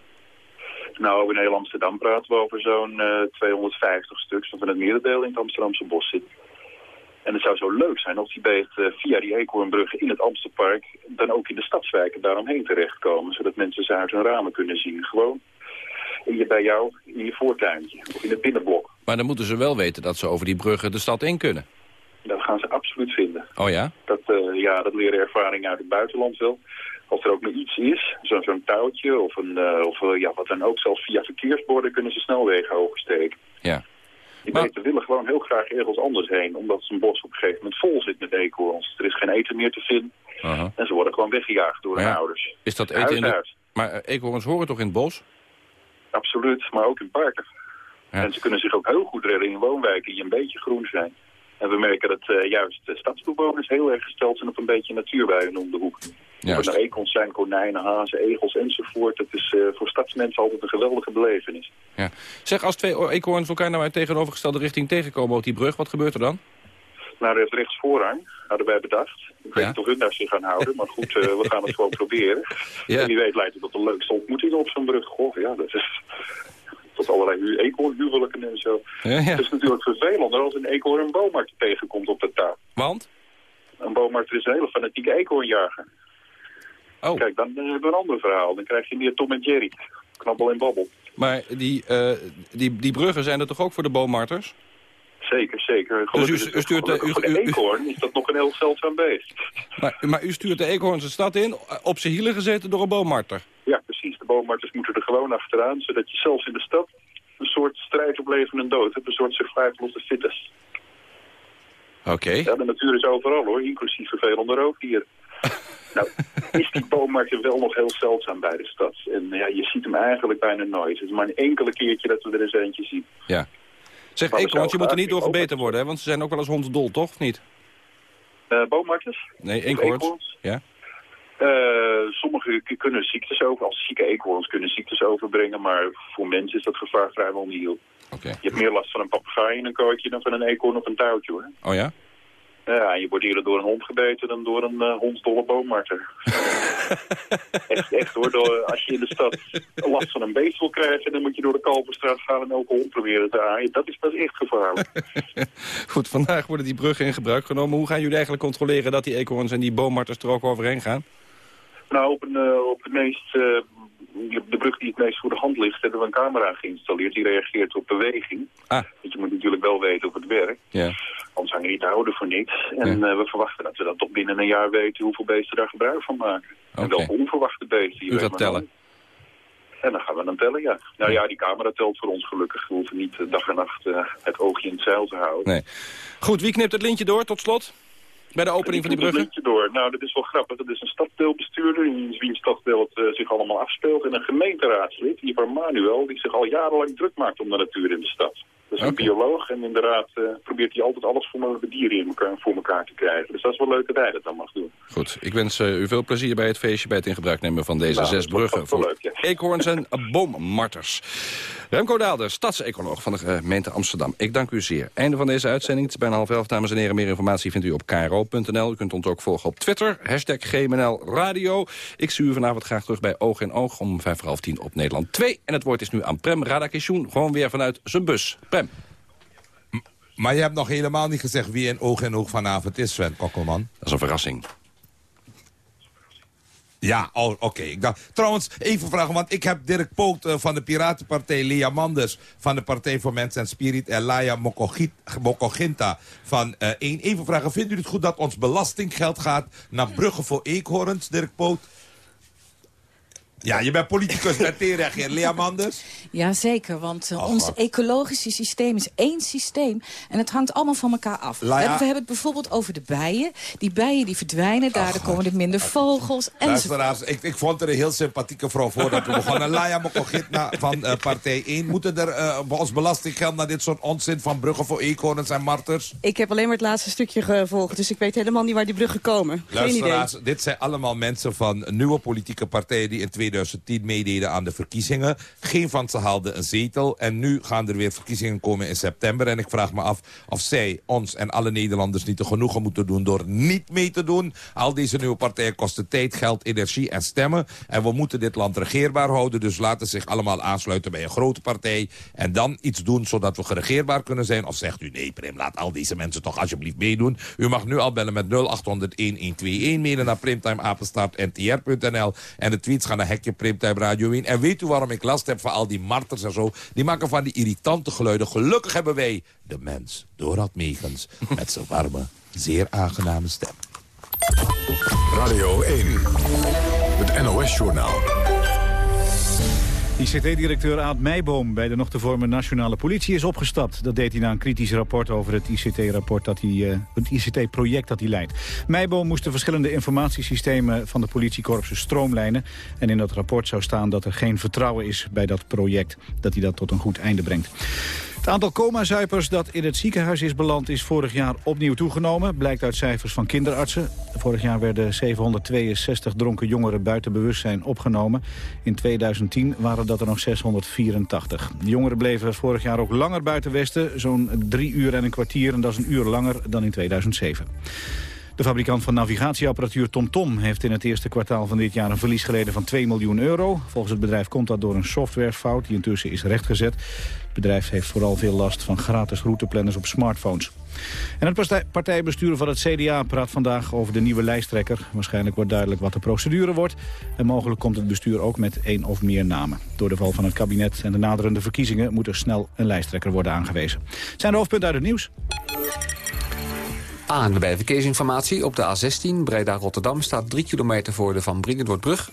Nou, in heel Amsterdam praten we over zo'n eh, 250 stuks, van het merendeel in het Amsterdamse bos zit. En het zou zo leuk zijn als die beest eh, via die eekhoornbruggen in het Amstelpark dan ook in de stadswijken daaromheen terechtkomen. Zodat mensen ze uit hun ramen kunnen zien. Gewoon in je, bij jou in je voortuintje of in het binnenblok. Maar dan moeten ze wel weten dat ze over die bruggen de stad in kunnen. Dat gaan ze absoluut vinden. Oh ja? Dat, eh, ja, dat leren ervaringen uit het buitenland wel. Als er ook maar iets is, zo- zo'n touwtje of, een, eh, of eh, ja, wat dan ook, zelfs via verkeersborden kunnen ze snelwegen oversteken. Ja. Die beesten willen gewoon heel graag ergens anders heen, omdat zijn bos op een gegeven moment vol zit met eekhoorns. Er is geen eten meer te vinden en ze worden gewoon weggejaagd door Maar hun ja, ouders. Is dat eten in de... Maar eh, eekhoorns horen toch in het bos? Absoluut, maar ook in parken. En ze kunnen zich ook heel goed redden in woonwijken die een beetje groen zijn. En we merken dat juist de stadsbewoners heel erg gesteld zijn op een beetje natuur bij hun om de hoek. Of het nou eekhoorns zijn, konijnen, hazen, egels enzovoort. Dat is eh, voor stadsmensen altijd een geweldige belevenis. Ja. Zeg, als twee eekhoorns elkaar nou uit tegenovergestelde richting tegenkomen op die brug, wat gebeurt er dan? Nou, er heeft rechts voorrang, hadden wij bedacht. Ik weet niet of hun daar zich gaan houden, maar goed, eh, we gaan het gewoon proberen. Ja. En wie weet leidt het tot de leukste ontmoetingen op zo'n brug. Goh, ja, dat is tot allerlei hu- eekhoornhuwelijken en zo. Ja, ja. Het is natuurlijk vervelender als een eekhoorn een boommarkt tegenkomt op de touw. Want? Een boommarkt is een hele fanatieke eekhoornjager. Oh. Kijk, dan eh, hebben we een ander verhaal. Dan krijg je meer Tom en Jerry. Knabbel en babbel. Maar die, eh, die, die bruggen zijn er toch ook voor de boommarters? Zeker, zeker. Dus u- stuurt, u- de u- eekhoorn is dat nog een heel zeldzaam beest. Maar, maar u stuurt de eekhoorns de stad in, op zijn hielen gezeten door een boommarter. Ja, precies. De boommarters moeten er gewoon achteraan, zodat je zelfs in de stad een soort strijd op leven en dood hebt. Een soort survival of the fittest. Oké. Ja, de natuur is overal hoor, inclusief vervelende roofdieren. nou, is die boommarkt wel nog heel zeldzaam bij de stad. En ja, je ziet hem eigenlijk bijna nooit. Het is maar een enkele keertje dat we er eens eentje zien. Ja. Zeg, we eekhoorns, je moet er niet door gebeten worden, hè? Want ze zijn ook wel eens hondsdol, toch? Of niet? Boommarters? Nee, eekhoorns. Ja. Eh, sommige kunnen ziektes over, als zieke eekhoorns kunnen ziektes overbrengen, maar voor mensen is dat gevaar vrijwel niet. Oké. Je hebt meer last van een papegaai in een kooitje dan van een eekhoorn op een touwtje hoor. Oh ja? Ja, je wordt eerder door een hond gebeten dan door een uh, hondsdolle boommarter. echt, echt hoor, door, als je in de stad last van een beest wil krijgen, dan moet je door de Kalverstraat gaan en elke hond proberen te aaien. Dat is pas echt gevaarlijk. Goed, vandaag worden die bruggen in gebruik genomen. Hoe gaan jullie eigenlijk controleren dat die eekhoorns en die boommarters er ook overheen gaan? Nou, op, een, eh, op het meest, eh, de brug die het meest voor de hand ligt, hebben we een camera geïnstalleerd. Die reageert op beweging. Ah. Want je moet natuurlijk wel weten of het werkt. Ja. Niet houden voor niks. En eh, we verwachten dat we dat toch binnen een jaar weten hoeveel beesten daar gebruik van maken. En welke onverwachte beesten. U hier gaat tellen. En dan gaan we dan tellen, ja. Nou ja, die camera telt voor ons gelukkig. We hoeven niet eh, dag en nacht eh, het oogje in het zeil te houden. Nee. Goed, wie knipt het lintje door, tot slot? Bij de opening van die een linkje door. Nou, dat is wel grappig. Dat is een stadsdeelbestuurder in wiens stadsdeel het zich allemaal afspeelt. En een gemeenteraadslid, Ivar Manuel, die zich al jarenlang druk maakt om de natuur in de stad. Dat is een bioloog en in de raad eh, probeert hij altijd alles voor mogelijke dieren in elkaar, voor elkaar te krijgen. Dus dat is wel leuk dat hij dat dan mag doen. Goed, ik wens eh, u veel plezier bij het feestje... bij het in gebruik nemen van deze Nou, zes bruggen... voor leuk, ja. eekhoorns en boommarters. Remco Daalder, stadsecoloog van de gemeente Amsterdam. Ik dank u zeer. Einde van deze uitzending. Het is bijna half elf, dames en heren. Meer informatie vindt u op kro.nl. U kunt ons ook volgen op Twitter. Hashtag GMNL Radio. Ik zie u vanavond graag terug bij Oog in Oog... om vijf voor half tien op Nederland 2. En het woord is nu aan Prem Radakishun. Gewoon weer vanuit zijn bus. Prem. Maar je hebt nog helemaal niet gezegd wie in oog en oog vanavond is, Sven Kokkelman. Dat is een verrassing. Ja, oh, oké. Trouwens, even vragen, want ik heb Dirk Poot eh, van de Piratenpartij... Lea Manders van de Partij voor Mens en Spirit... en Laia Mokogi- Mokoginta van eh 1. even vragen, vindt u het goed dat ons belastinggeld gaat... naar bruggen voor eekhoorns, Dirk Poot? Ja, je bent politicus, reageren. Lea Manders? Jazeker, want uh, Och, ons ecologische systeem is één systeem. En het hangt allemaal van elkaar af. Laia- We, hebben, we hebben het bijvoorbeeld over de bijen. Die bijen die verdwijnen, daardoor komen er minder vogels. En Luisteraars, ik, ik vond er een heel sympathieke vrouw voordat we begonnen. Laya Mokogitna van eh, partij 1. Moeten er eh, bij ons belastinggeld naar dit soort onzin van bruggen voor eekhoorns en marters? Ik heb alleen maar het laatste stukje gevolgd, dus ik weet helemaal niet waar die bruggen komen. Geen idee. Luisteraars, dit zijn allemaal mensen van nieuwe politieke partijen... die in 2010 meededen aan de verkiezingen. Geen van ze haalden een zetel. En nu gaan er weer verkiezingen komen in september. En ik vraag me af of zij ons en alle Nederlanders niet te genoegen moeten doen... door niet mee te doen. Al deze nieuwe partijen kosten tijd, geld, energie en stemmen. En we moeten dit land regeerbaar houden. Dus laten zich allemaal aansluiten bij een grote partij. En dan iets doen zodat we geregeerbaar kunnen zijn. Of zegt u, nee Prim, laat al deze mensen toch alsjeblieft meedoen. U mag nu al bellen met 0800-1121. Mailen naar primtimeapenstaartntr.nl. En de tweets gaan naar Hekje Primtime Radio 1. En weet u waarom ik last heb van al die marters en zo? Die maken van die irritante geluiden. Gelukkig hebben wij de mens, Dorad Megens, met zijn warme, zeer aangename stem. Radio 1, het NOS-journaal. ICT-directeur Aad Meijboom bij de nog te vormen nationale politie is opgestapt. Dat deed hij na een kritisch rapport over het ICT-rapport dat hij, eh, het ICT-project dat hij leidt. Meijboom moest de verschillende informatiesystemen van de politiekorpsen stroomlijnen. En in dat rapport zou staan dat er geen vertrouwen is bij dat project. Dat hij dat tot een goed einde brengt. Het aantal coma-zuipers dat in het ziekenhuis is beland is vorig jaar opnieuw toegenomen. Blijkt uit cijfers van kinderartsen. Vorig jaar werden 762 dronken jongeren buiten bewustzijn opgenomen. In 2010 waren dat er nog 684. De jongeren bleven vorig jaar ook langer buiten Westen. Zo'n drie uur en een kwartier en dat is een uur langer dan in 2007. De fabrikant van navigatieapparatuur TomTom heeft in het eerste kwartaal van dit jaar een verlies geleden van 2 miljoen euro. Volgens het bedrijf komt dat door een softwarefout die intussen is rechtgezet. Het bedrijf heeft vooral veel last van gratis routeplanners op smartphones. En het partij- partijbestuur van het CDA praat vandaag over de nieuwe lijsttrekker. Waarschijnlijk wordt duidelijk wat de procedure wordt. En mogelijk komt het bestuur ook met één of meer namen. Door de val van het kabinet en de naderende verkiezingen moet er snel een lijsttrekker worden aangewezen. Zijn de hoofdpunten uit het nieuws. ANWB Verkeersinformatie. Op de A16 Breda-Rotterdam staat 3 kilometer voor de Van Brienenoordbrug.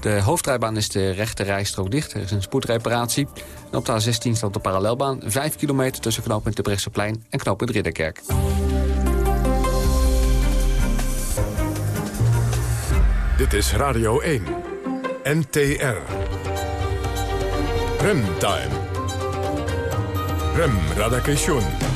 De hoofdrijbaan is de rechte rijstrook dicht. Er is een spoedreparatie. En op de A16 staat de parallelbaan 5 kilometer tussen knooppunt de Brechtseplein en knooppunt Ridderkerk. Dit is Radio 1, NTR. Remtime. Rem Radakation.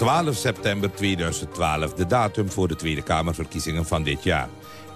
12 september 2012, de datum voor de Tweede Kamerverkiezingen van dit jaar.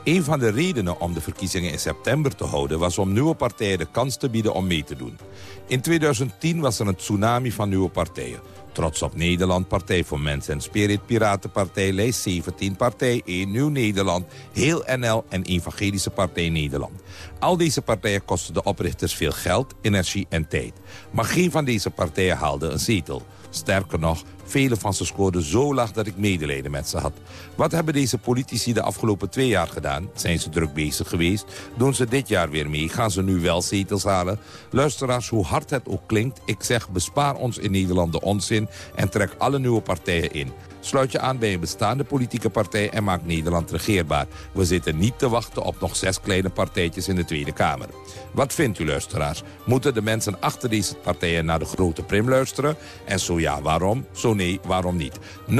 Een van de redenen om de verkiezingen in september te houden... was om nieuwe partijen de kans te bieden om mee te doen. In 2010 was er een tsunami van nieuwe partijen. Trots op Nederland, Partij voor Mensen en Spirit, Piratenpartij, Lijst 17, Partij 1, Nieuw Nederland, Heel NL en Evangelische Partij Nederland. Al deze partijen kosten de oprichters veel geld, energie en tijd. Maar geen van deze partijen haalde een zetel. Sterker nog, vele van ze scoorden zo laag dat ik medelijden met ze had. Wat hebben deze politici de afgelopen twee jaar gedaan? Zijn ze druk bezig geweest? Doen ze dit jaar weer mee? Gaan ze nu wel zetels halen? Luisteraars, hoe hard het ook klinkt... ik zeg bespaar ons in Nederland de onzin... en trek alle nieuwe partijen in. Sluit je aan bij een bestaande politieke partij en maak Nederland regeerbaar. We zitten niet te wachten op nog zes kleine partijtjes in de Tweede Kamer. Wat vindt u, luisteraars? Moeten de mensen achter deze partijen naar de grote prim luisteren? En zo ja, waarom? Zo nee, waarom niet? 0800-1121,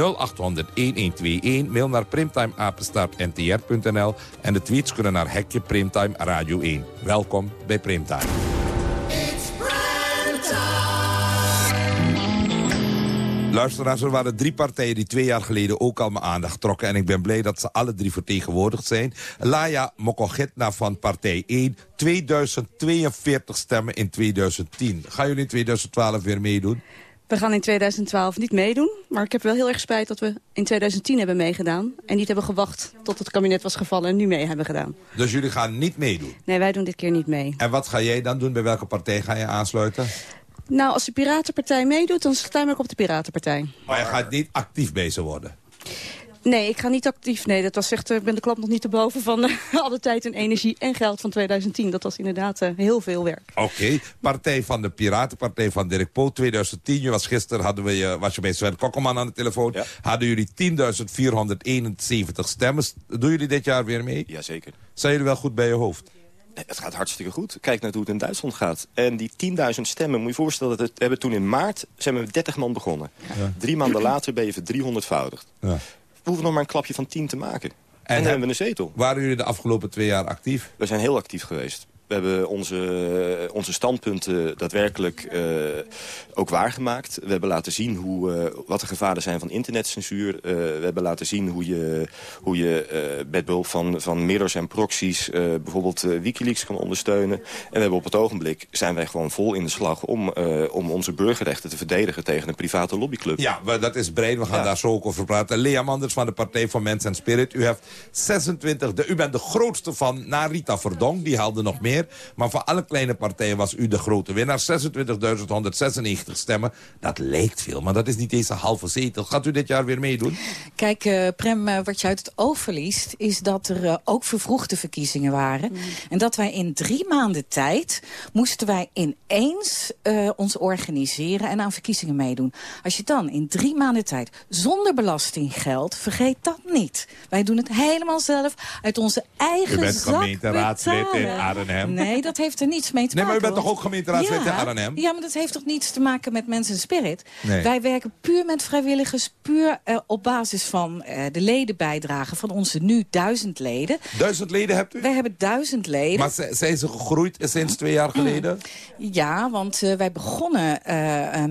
mail naar primtimeapenstaartntr.nl en de tweets kunnen naar Hekje Primtime Radio 1. Welkom bij Primtime. Luisteraars, er waren drie partijen die twee jaar geleden ook al mijn aandacht trokken. En ik ben blij dat ze alle drie vertegenwoordigd zijn. Laya Mokogitna van partij 1, 2042 stemmen in 2010. Gaan jullie in 2012 weer meedoen? We gaan in 2012 niet meedoen, maar ik heb wel heel erg spijt dat we in 2010 hebben meegedaan. En niet hebben gewacht tot het kabinet was gevallen en nu mee hebben gedaan. Dus jullie gaan niet meedoen. Nee, wij doen dit keer niet mee. En wat ga jij dan doen? Bij welke partij ga je aansluiten? Nou, als de Piratenpartij meedoet, dan stem ik op de Piratenpartij. Maar je gaat niet actief bezig worden. Nee, ik ga niet actief. Nee, dat was echt, eh, ik ben de klap nog niet te boven van eh, alle tijd en energie en geld van 2010. Dat was inderdaad eh, heel veel werk. Oké, Partij van de Piraten, Partij van Dirk Poot 2010. Je was gisteren, hadden we, je- was je bij Sven Kokkelman aan de telefoon. Hadden jullie 10.471 stemmen. Doen jullie dit jaar weer mee? Jazeker. Zijn jullie wel goed bij je hoofd? Het gaat hartstikke goed. Kijk naar hoe het in Duitsland gaat. En die 10.000 stemmen, moet je je voorstellen... dat het, we hebben toen in maart zijn we met 30 man begonnen. Drie maanden later ben je verdriehonderdvoudigd. Ja. We hoeven nog maar een klapje van 10 te maken. En, dan heb- hebben we een zetel. Waren jullie de afgelopen twee jaar actief? We zijn heel actief geweest. We hebben onze, onze standpunten daadwerkelijk eh, ook waargemaakt. We hebben laten zien hoe, eh, wat de gevaren zijn van internetcensuur. Eh, we hebben laten zien hoe je, hoe je met behulp van, van mirrors en proxies... bijvoorbeeld Wikileaks kan ondersteunen. En we hebben op het ogenblik zijn wij gewoon vol in de slag... om, om onze burgerrechten te verdedigen tegen een private lobbyclub. Ja, dat is breed. We gaan daar zo ook over praten. Lea Manders van de Partij voor Mens en Spirit. U, heeft 26, de, u bent de grootste van, na Rita Verdonk. Die haalde nog meer. Maar voor alle kleine partijen was u de grote winnaar. 26.196 stemmen. Dat lijkt veel, maar dat is niet eens een halve zetel. Gaat u dit jaar weer meedoen? Kijk, eh, Prem, eh, wat je uit het oog verliest... is dat er eh, ook vervroegde verkiezingen waren. En dat wij in drie maanden tijd... moesten wij ineens eh, ons organiseren en aan verkiezingen meedoen. Als je dan in drie maanden tijd zonder belastinggeld... vergeet dat niet. Wij doen het helemaal zelf uit onze eigen U bent zak gemeenteraadslid in betalen. Arnhem. Nee, dat heeft er niets mee te Nee, maken. maar u bent toch ook gemeenteraadslid in Ja, Arnhem? Ja, maar dat heeft toch niets te maken met mensen spirit? Nee. Wij werken puur met vrijwilligers, puur eh, op basis van eh, de ledenbijdrage van onze nu duizend leden. Duizend leden hebt u? Wij hebben duizend leden. Maar zijn ze gegroeid sinds twee jaar geleden? Ja, want eh, wij begonnen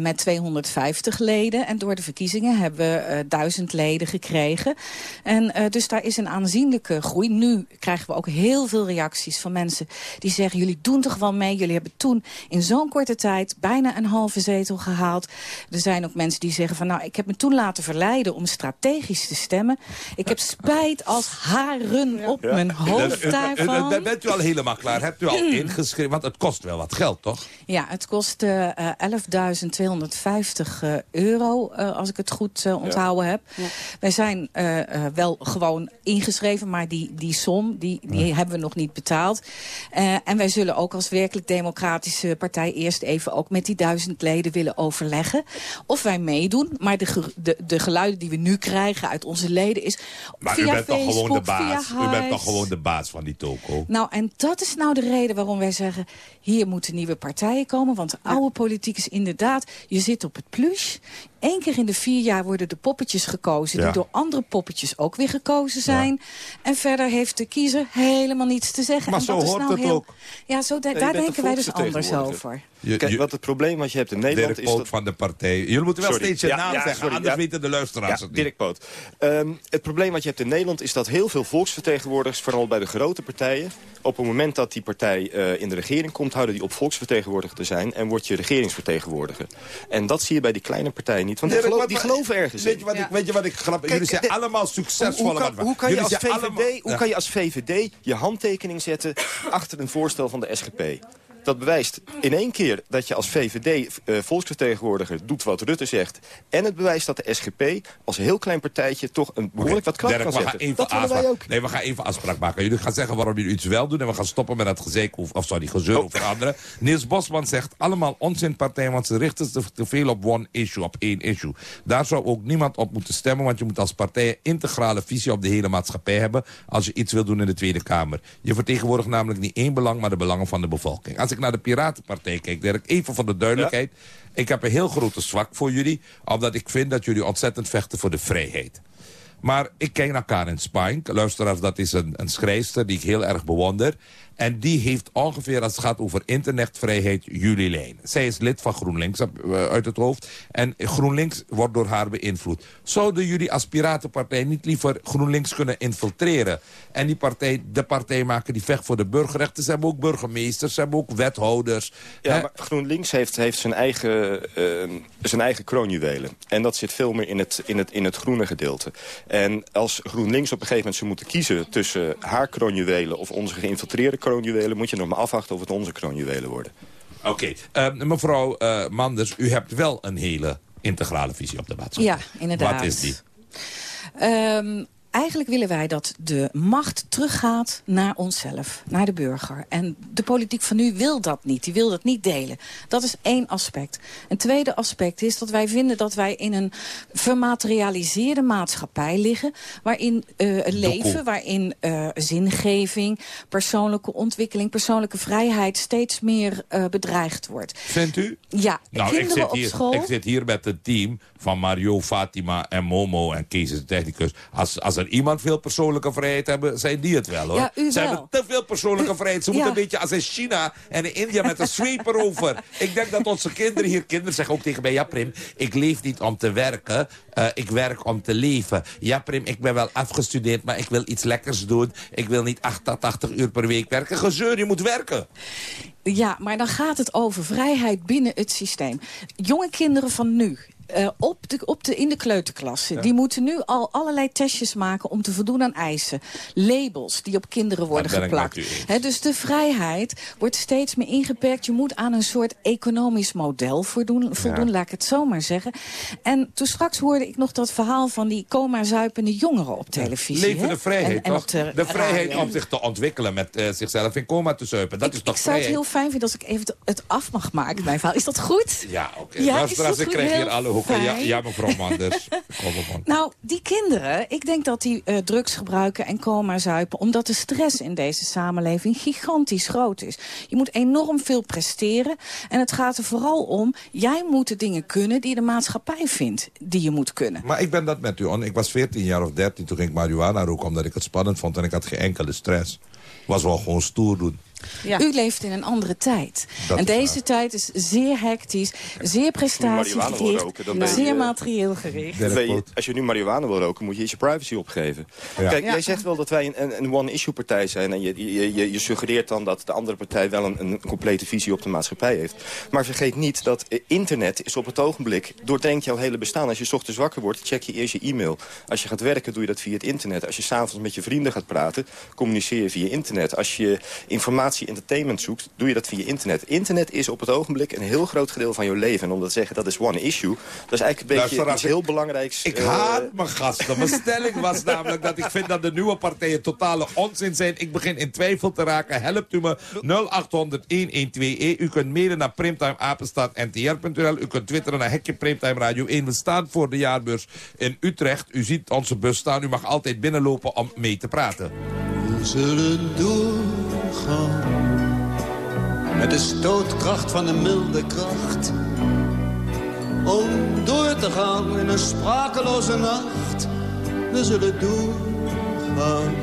met 250 leden. En door de verkiezingen hebben we 1000 leden gekregen. En dus daar is een aanzienlijke groei. Nu krijgen we ook heel veel reacties van mensen die zeggen... jullie doen toch wel mee. Jullie hebben toen in zo'n korte tijd bijna een halve zetel gehaald. Er zijn ook mensen die zeggen van... nou, ik heb me toen laten verleiden om strategisch te stemmen. Ik heb spijt als haren op mijn hoofd daarvan. Bent u al helemaal klaar? Hebt u al ingeschreven? Want het kost wel wat geld, toch? Ja, het kost eh, eh, 11.250 eh, euro, eh, als ik het goed onthouden heb. Wij zijn eh, eh, wel gewoon ingeschreven, maar die, die som die, die hebben we nog niet betaald. Eh, en wij zullen ook als werkelijk democratische partij eerst even ook met die duizend leden willen overleggen. Of wij meedoen, maar de, ge- de, de geluiden die we nu krijgen uit onze leden is Maar via u bent toch gewoon de baas? U bent toch gewoon de baas van die toko? Nou, en dat is nou de reden waarom wij zeggen... hier moeten nieuwe partijen komen. Want de oude politiek is inderdaad... je zit op het plush. Eén keer in de vier jaar worden de poppetjes gekozen... Ja. die door andere poppetjes ook weer gekozen zijn. En verder heeft de kiezer helemaal niets te zeggen. Maar en zo dat is hoort nou het heel... ook. Ja, zo, daar denken wij dus anders over. Je- Kijk, wat het probleem wat je hebt in Nederland Dirk is... Dat- van de partij. Jullie moeten wel Sorry. steeds je Ja, naam ja, zeggen, sorry, anders ja. weten de luisteraars Ja, het niet. Dirk Poot. Ehm, het probleem wat je hebt in Nederland is dat heel veel volksvertegenwoordigers... vooral bij de grote partijen... op het moment dat die partij eh, in de regering komt... houden die op volksvertegenwoordiger te zijn... en word je regeringsvertegenwoordiger. En dat zie je bij die kleine partijen niet. Want die, Dirk, die geloven ergens Weet in. je wat, ik, weet je wat ik grappig... Jullie zijn de- allemaal succesvolle... Hoe, hoe, kan, hoe, kan je Jullie als zijn VVD, allemaal- hoe Ja. kan je als VVD je handtekening zetten achter een voorstel van de SGP? Dat bewijst in één keer dat je als VVD eh, volksvertegenwoordiger doet wat Rutte zegt. En het bewijst dat de SGP als heel klein partijtje toch een behoorlijk wat kracht kan zetten. Dat willen wij ook. Nee, we gaan even afspraak maken. Jullie gaan zeggen waarom jullie iets wel doen... en we gaan stoppen met dat gezeik of, of sorry, gezeur Oh. over anderen. Niels Bosman zegt allemaal onzinpartijen... want ze richten zich te veel op one issue, op één issue. Daar zou ook niemand op moeten stemmen... want je moet als partij een integrale visie op de hele maatschappij hebben... als je iets wil doen in de Tweede Kamer. Je vertegenwoordigt namelijk niet één belang... maar de belangen van de bevolking. Als ik naar de Piratenpartij kijk, Dirk, even voor de duidelijkheid... ik heb een heel grote zwak voor jullie... omdat ik vind dat jullie ontzettend vechten voor de vrijheid. Maar ik kijk naar Karin Spink. Luisteraars, dat is een, een schrijfster die ik heel erg bewonder. En die heeft ongeveer, als het gaat over internetvrijheid, jullie lijn. Zij is lid van GroenLinks eh, uit het hoofd. En GroenLinks wordt door haar beïnvloed. Zouden jullie als Piratenpartij niet liever GroenLinks kunnen infiltreren? En die partij, de partij maken die vecht voor de burgerrechten. Ze hebben ook burgemeesters, ze hebben ook wethouders. Ja, Hè? maar GroenLinks heeft, heeft zijn, eigen, eh, zijn eigen kroonjuwelen. En dat zit veel meer in het, in, het, in het groene gedeelte. En als GroenLinks op een gegeven moment ze moeten kiezen... tussen haar kroonjuwelen of onze geïnfiltreerde kroonjuwelen... moet je nog maar afwachten of het onze kroonjuwelen worden. Oké, Eh, mevrouw eh, Manders, u hebt wel een hele integrale visie op de maatschappij. Ja, inderdaad. Wat is die? Ehm, Eigenlijk willen wij dat de macht teruggaat naar onszelf, naar de burger. En de politiek van nu wil dat niet, die wil dat niet delen. Dat is één aspect. Een tweede aspect is dat wij vinden dat wij in een vermaterialiseerde maatschappij liggen... waarin uh, leven, waarin uh, zingeving, persoonlijke ontwikkeling... persoonlijke vrijheid steeds meer uh, bedreigd wordt. Vindt u? Ja, nou, ik zit, hier, op school... ik zit hier met het team van Mario, Fatima en Momo en Kees de technicus. Als, als er iemand veel persoonlijke vrijheid hebben, zijn die het wel hoor. Ja, u Ze wel. hebben te veel persoonlijke U- vrijheid. Ze ja. moeten een beetje als in China en in India met een sweeper over. Ik denk dat onze kinderen hier, kinderen zeggen ook tegen mij... ja Prim, ik leef niet om te werken, eh, ik werk om te leven. Ja Prim, ik ben wel afgestudeerd, maar ik wil iets lekkers doen. Ik wil niet 88 uur per week werken. Gezeur, je moet werken. Ja, maar dan gaat het over vrijheid binnen het systeem. Jonge kinderen van nu... eh, op de, op de, in de kleuterklasse. Die moeten nu al allerlei testjes maken om te voldoen aan eisen. Labels die op kinderen worden geplakt. dus de vrijheid wordt steeds meer ingeperkt. Je moet aan een soort economisch model voldoen, voldoen laat ik het zo maar zeggen. En toen straks hoorde ik nog dat verhaal van die coma-zuipende jongeren op televisie. Leven de vrijheid, En- en toch? de De vrijheid radio. om zich te ontwikkelen met eh, zichzelf in coma te zuipen. Dat is toch Ik zou het heel fijn vinden als ik even het af mag maken, mijn verhaal. Is dat goed? Ja, oké. Ja, ik krijg hier Heel hoeken. Ja, ja, mevrouw Manders. Kom op, man. Nou, die kinderen, ik denk dat die eh, drugs gebruiken en coma zuipen... omdat de stress in deze samenleving gigantisch groot is. Je moet enorm veel presteren. En het gaat er vooral om, jij moet de dingen kunnen... die de maatschappij vindt die je moet kunnen. Maar ik ben dat met u on. Ik was 14 jaar of 13 toen ging ik marihuana roken... omdat ik het spannend vond en ik had geen enkele stress. Was wel gewoon stoer doen. U leeft in een andere tijd. Dat en deze tijd is zeer hectisch, zeer prestatiegericht... je- zeer materieel gericht. Je- als je nu marihuana wil roken, moet je je privacy opgeven. Ja. Kijk, Ja. jij zegt wel dat wij een, een, een one-issue-partij zijn... en je, je, je, je suggereert dan dat de andere partij wel een, een complete visie op de maatschappij heeft. Maar vergeet niet dat eh, internet is op het ogenblik... doordrenkt jouw hele bestaan. Als je 's ochtends wakker wordt, check je eerst je e-mail. Als je gaat werken, doe je dat via het internet. Als je s'avonds met je vrienden gaat praten, communiceer je via internet. Als je informatie, entertainment zoekt, doe je dat via internet. Internet is op het ogenblik een heel groot gedeelte van jouw leven. En om dat te zeggen, dat is one issue. Dat is eigenlijk een beetje iets heel belangrijks. Ik eh, haat mijn gasten. Mijn stelling was namelijk dat ik vind dat de nieuwe partijen totale onzin zijn. Ik begin in twijfel te raken. Helpt u me 0800-1121. E. U kunt mailen naar primtimeapenstaartntr.nl. U kunt twitteren naar Hekje Primtime Radio 1. We staan voor de jaarbeurs in Utrecht. U ziet onze bus staan. U mag altijd binnenlopen om mee te praten. Zullen doorgaan met de stootkracht van een milde kracht. Om door te gaan in een sprakeloze nacht. We zullen doorgaan.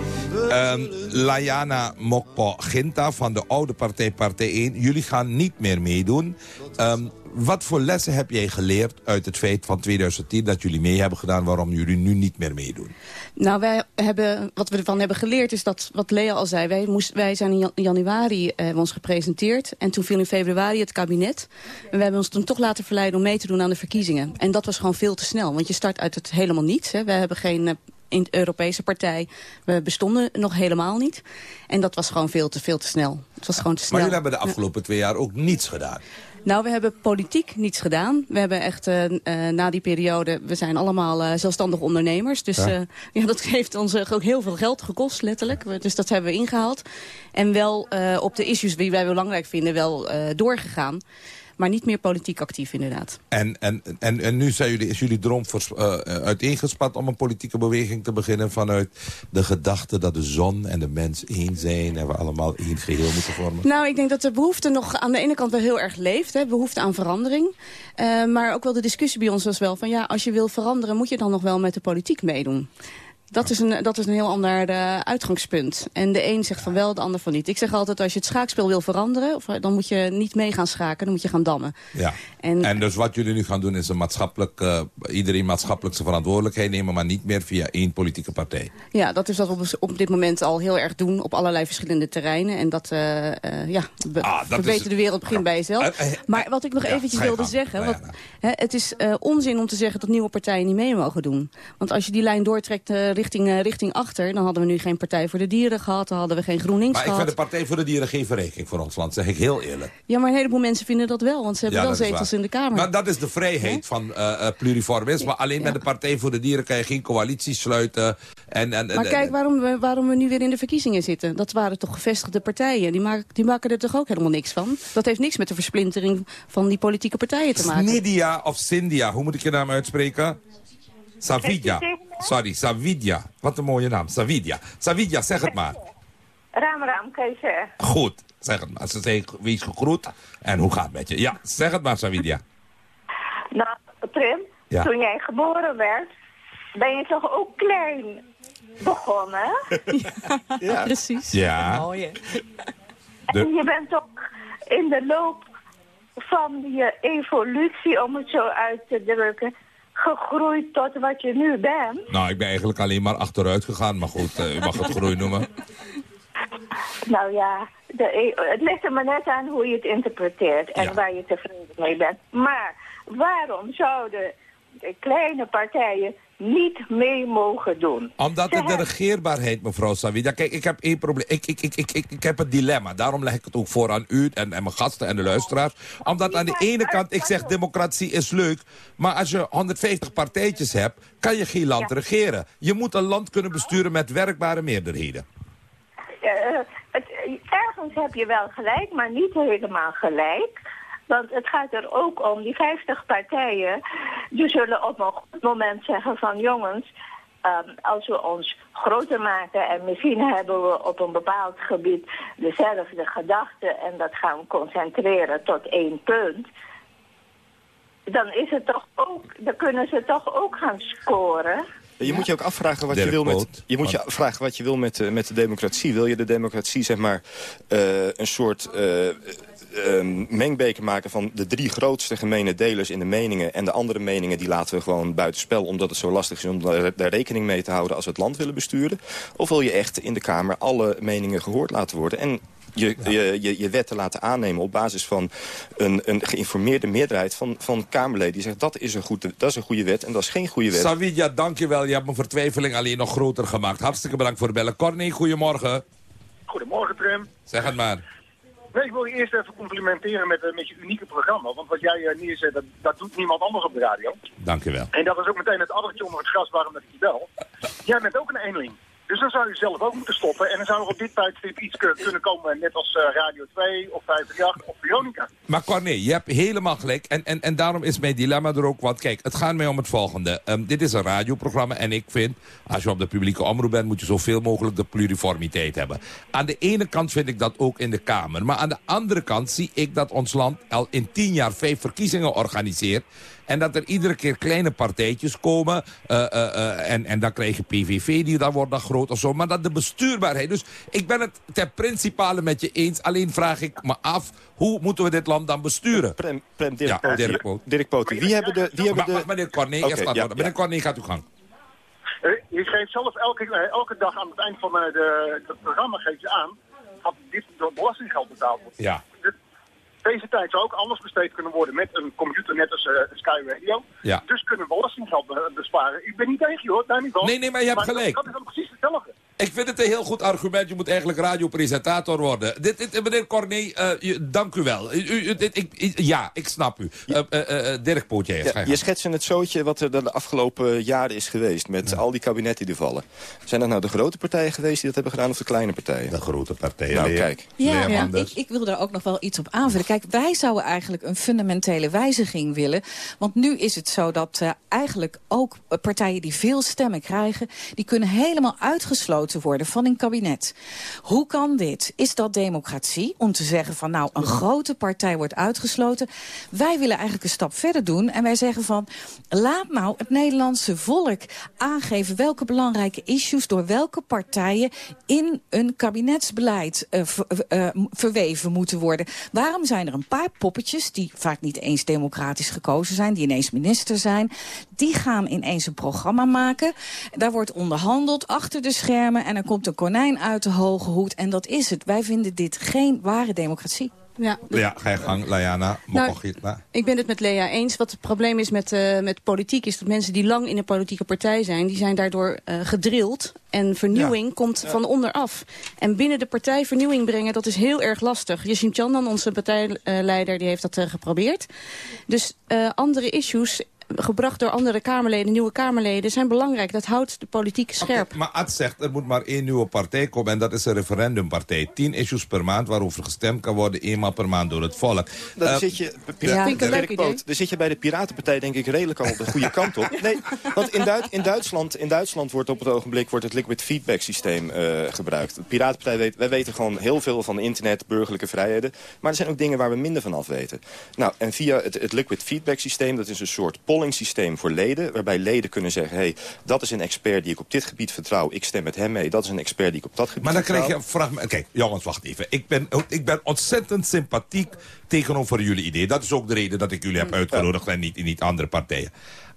Ehm Layana Mokpo Ginta van de oude partij Partij 1. Jullie gaan niet meer meedoen. Ehm, wat voor lessen heb jij geleerd uit het feit van 2010 dat jullie mee hebben gedaan... waarom jullie nu niet meer meedoen? Nou, wij hebben, wat we ervan hebben geleerd is dat, wat Lea al zei... wij, moest, wij zijn in jan- januari eh, ons gepresenteerd... en toen viel in februari het kabinet. En we hebben ons toen toch laten verleiden om mee te doen aan de verkiezingen. En dat was gewoon veel te snel, want je start uit het helemaal niets. Hè. We hebben geen eh, in Europese partij, we bestonden nog helemaal niet. En dat was gewoon veel te, veel te snel. Het was gewoon te snel. Maar jullie hebben de afgelopen twee jaar ook niets gedaan. Nou, we hebben politiek niets gedaan. We hebben echt eh, eh, na die periode, we zijn allemaal eh, zelfstandig ondernemers. Dus Ja. ja. ja, dat heeft ons ook heel veel geld gekost, letterlijk. We- Dus dat hebben we ingehaald. En wel op de issues die wij belangrijk vinden, wel doorgegaan. Maar niet meer politiek actief, inderdaad. En, en, en, en nu zijn jullie, is jullie droom vers- eh, eh, uiteengespat om een politieke beweging te beginnen... vanuit de gedachte dat de zon en de mens één zijn... en we allemaal één geheel moeten vormen? Nou, ik denk dat de behoefte nog aan de ene kant wel heel erg leeft. Hè, behoefte aan verandering. Eh, maar ook wel de discussie bij ons was wel van... ja, als je wil veranderen, moet je dan nog wel met de politiek meedoen. Dat is, een, dat is een heel ander eh, uitgangspunt. En de een zegt van wel, de ander van niet. Ik zeg altijd, als je het schaakspel wil veranderen... Of, dan moet je niet mee gaan schaken, dan moet je gaan dammen. Ja. En- En, dus wat jullie nu gaan doen is een maatschappelijk, eh, iedereen maatschappelijk zijn verantwoordelijkheid nemen... maar niet meer via één politieke partij. Ja, dat is wat we op dit moment al heel erg doen op allerlei verschillende terreinen. En dat, eh, ja, be- Ah, de wereld begint bij jezelf. Maar wat ik nog ja, eventjes wilde zeggen... Want, hè, het is onzin om te zeggen dat nieuwe partijen niet mee mogen doen. Want als je die lijn doortrekt richting, eh, richting achter... dan hadden we nu geen Partij voor de Dieren gehad, dan hadden we geen GroenLinks Maar ik gehad. vind de Partij voor de Dieren geen verrijking voor ons land, zeg ik heel eerlijk. Ja, maar een heleboel mensen vinden dat wel, want ze hebben Ja, wel zetels in de Kamer. Maar dat is de vrijheid van eh eh, pluriformisme. Alleen met de Partij voor de Dieren kan je geen coalitie sluiten. En, en, Maar kijk waarom we, waarom we nu weer in de verkiezingen zitten. Dat waren toch gevestigde partijen. Die maken, die maken er toch ook helemaal niks van. Dat heeft niks met de versplintering van die politieke partijen te maken. Snidia of Cindia, hoe moet ik je naam uitspreken? Savidja. Sorry, Savidja. Wat een mooie naam, Savidja. Savidja, zeg het maar. Raam, raam, kan je zeggen. Goed, zeg het maar. Ze zei, wees gegroet. En hoe gaat het met je? Ja, zeg het maar, Savidja. Nou, Prim, Ja. toen jij geboren werd, ben je toch ook klein begonnen? ja, precies. Ja. Mooi? De- En je bent toch in de loop van je evolutie, om het zo uit te drukken, gegroeid tot wat je nu bent. Nou, ik ben eigenlijk alleen maar achteruit gegaan. Maar goed, eh, u mag het groei noemen. Nou ja, de, e- het ligt er maar net aan hoe je het interpreteert en waar je tevreden mee bent. Maar waarom zouden de kleine partijen niet mee mogen doen? Omdat Ze het de regeerbaarheid, mevrouw Savidja. Kijk, ik heb één probleem. Ik, ik, ik, ik, ik, ik heb een dilemma. Daarom leg ik het ook voor aan u en, en mijn gasten en de luisteraars. Omdat aan de ene kant, ik zeg democratie is leuk. Maar als je 150 partijtjes hebt, kan je geen land regeren. Je moet een land kunnen besturen met werkbare meerderheden. Eh, het, ergens heb je wel gelijk, maar niet helemaal gelijk. Want het gaat er ook om, die 50 partijen, die zullen op een goed moment zeggen van jongens, ehm, als we ons groter maken en misschien hebben we op een bepaald gebied dezelfde gedachten en dat gaan we concentreren tot één punt. Dan is het toch ook, dan kunnen ze toch ook gaan scoren. Je moet je ook afvragen wat je wil met, je moet je afvragen wat je wil met, eh, met de democratie. Wil je de democratie zeg maar eh, een soort eh, eh, mengbeker maken van de drie grootste gemene delers in de meningen en de andere meningen die laten we gewoon buitenspel omdat het zo lastig is om daar, daar rekening mee te houden als we het land willen besturen? Of wil je echt in de Kamer alle meningen gehoord laten worden en je, je, je, je wetten laten aannemen op basis van een, een geïnformeerde meerderheid van, van Kamerleden die zegt dat is, een goed, dat is een goede wet en dat is geen goede wet. Savidja, dankjewel. Je hebt mijn vertwijfeling alleen nog groter gemaakt. Hartstikke bedankt voor het bellen. Corné, goedemorgen. Goedemorgen, Trim. Zeg het maar. Nee, ik wil je eerst even complimenteren met, eh, met je unieke programma. Want wat jij eh, neerzet, dat, dat doet niemand anders op de radio. Dankjewel. En dat is ook meteen het addertje onder het gras waarom dat ik je bel. Jij bent ook een eenling. Dus dan zou je zelf ook moeten stoppen. En dan zou er op dit tijdstip iets kun- kunnen komen, net als eh, Radio 2 of 538 of Veronica. Maar Corné, je hebt helemaal gelijk. En, en, en daarom is mijn dilemma er ook. Want kijk, het gaat mij om het volgende. Ehm, dit is een radioprogramma en ik vind... als je op de publieke omroep bent... moet je zoveel mogelijk de pluriformiteit hebben. Aan de ene kant vind ik dat ook in de Kamer. Maar aan de andere kant zie ik dat ons land... al in tien jaar vijf verkiezingen organiseert... En dat er iedere keer kleine partijtjes komen. eh, eh, eh, en, en dan krijg je PVV, die dan wordt dan groot of zo. Maar dat de bestuurbaarheid. Dus ik ben het ter principale met je eens. Alleen vraag ik me af, hoe moeten we dit land dan besturen? Prem, Prem Dirk ja, Poot Dirk. Poot. Dirk Poot, wie hebben de... Wie hebben Maar- de... meneer Corné, eerst ja, ja. Meneer Corné, gaat u gang. Je geeft zelf elke, elke dag aan het eind van de, het programma geef je aan dat dit door belastinggeld betaald wordt. Ja. Deze tijd zou ook anders besteed kunnen worden met een computer net als eh, Sky Radio. Ja. Dus kunnen we belastinggeld be- besparen. Ik ben niet tegen je hoor, daar niet van. Nee, nee, maar je hebt gelijk. Dat, dat is dan precies hetzelfde. Ik vind het een heel goed argument. Je moet eigenlijk radiopresentator worden. Dit, dit, meneer Corné, eh, je- dank u wel. U, u- dit, ik, ja, ik snap u. Eh, eh, eh, Dirk Pootje, Ja, ga je schetst in het zootje wat er de afgelopen jaren is geweest... met al die kabinetten die vallen. Zijn dat nou de grote partijen geweest die dat hebben gedaan... of de kleine partijen? De grote partijen. Nou, kijk. Ja, ik, ik wil daar ook nog wel iets op aanvullen. Kijk, wij zouden eigenlijk een fundamentele wijziging willen. Want nu is het zo dat eh, eigenlijk ook partijen die veel stemmen krijgen... die kunnen helemaal uitgesloten worden van een kabinet. Hoe kan dit? Is dat democratie? Om te zeggen van nou, een grote partij wordt uitgesloten. Wij willen eigenlijk een stap verder doen. En wij zeggen van, laat nou het Nederlandse volk aangeven... welke belangrijke issues door welke partijen in een kabinetsbeleid eh, ver- eh, verweven moeten worden. Waarom zijn er een paar poppetjes die vaak niet eens democratisch gekozen zijn, die ineens minister zijn, die gaan ineens een programma maken. Daar wordt onderhandeld achter de schermen en er komt een konijn uit de hoge hoed en dat is het. Wij vinden dit geen ware democratie. Ja, Ja, ga je gang, Layana. Nou. Ik ben het met Lea eens. Wat het probleem is met, eh, met politiek... is dat mensen die lang in een politieke partij zijn... die zijn daardoor eh gedrild. En vernieuwing komt van onderaf. En binnen de partij vernieuwing brengen, dat is heel erg lastig. Yashim Chandan, onze partijleider, die heeft dat eh, geprobeerd. Dus eh, andere issues gebracht door andere Kamerleden, nieuwe Kamerleden... zijn belangrijk. Dat houdt de politiek scherp. Maar Ad zegt, er moet maar één nieuwe partij komen... en dat is een referendumpartij. Tien issues per maand waarover gestemd kan worden... eenmaal per maand door het volk. Dan Eh, zit je, Ja. Vind ik een leuk Dirk Poot, idee. dan zit je bij de Piratenpartij denk ik redelijk al op de goede kant op. Nee, want in, Duit- in, Duitsland, in Duitsland wordt op het ogenblik wordt het liquid feedback systeem eh, gebruikt. De Piratenpartij weet, wij weten gewoon heel veel van internet, burgerlijke vrijheden. Maar er zijn ook dingen waar we minder van af weten. Nou, en via het, het liquid feedback systeem, dat is een soort polling systeem voor leden. Waarbij leden kunnen zeggen, hey, dat is een expert die ik op dit gebied vertrouw. Ik stem met hem mee. Dat is een expert die ik op dat gebied Maar dan krijg je een fragment. Kijk, jongens, wacht even. Ik ben, ik ben ontzettend sympathiek tegenover jullie idee. Dat is ook de reden dat ik jullie heb uitgenodigd en niet, niet andere partijen.